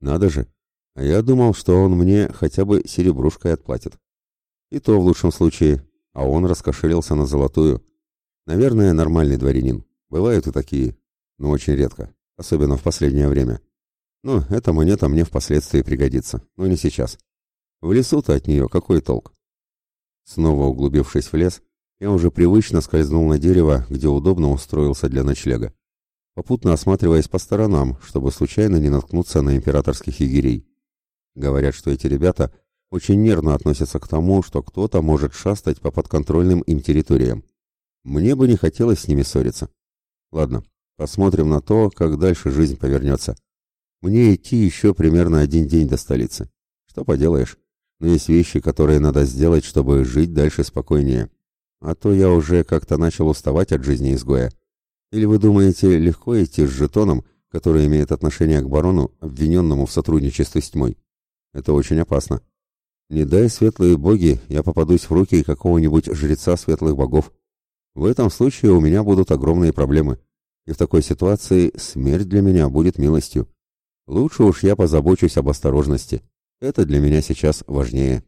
Надо же. А я думал, что он мне хотя бы серебрушкой отплатит. И то в лучшем случае. А он раскошелился на золотую. Наверное, нормальный дворянин. Бывают и такие но очень редко, особенно в последнее время. Но эта монета мне впоследствии пригодится, но не сейчас. В лесу-то от нее какой толк? Снова углубившись в лес, я уже привычно скользнул на дерево, где удобно устроился для ночлега, попутно осматриваясь по сторонам, чтобы случайно не наткнуться на императорских егерей. Говорят, что эти ребята очень нервно относятся к тому, что кто-то может шастать по подконтрольным им территориям. Мне бы не хотелось с ними ссориться. Ладно, Посмотрим на то, как дальше жизнь повернется. Мне идти еще примерно один день до столицы. Что поделаешь? Но есть вещи, которые надо сделать, чтобы жить дальше спокойнее. А то я уже как-то начал уставать от жизни изгоя. Или вы думаете, легко идти с жетоном, который имеет отношение к барону, обвиненному в сотрудничестве с тьмой? Это очень опасно. Не дай светлые боги, я попадусь в руки какого-нибудь жреца светлых богов. В этом случае у меня будут огромные проблемы и в такой ситуации смерть для меня будет милостью. Лучше уж я позабочусь об осторожности. Это для меня сейчас важнее.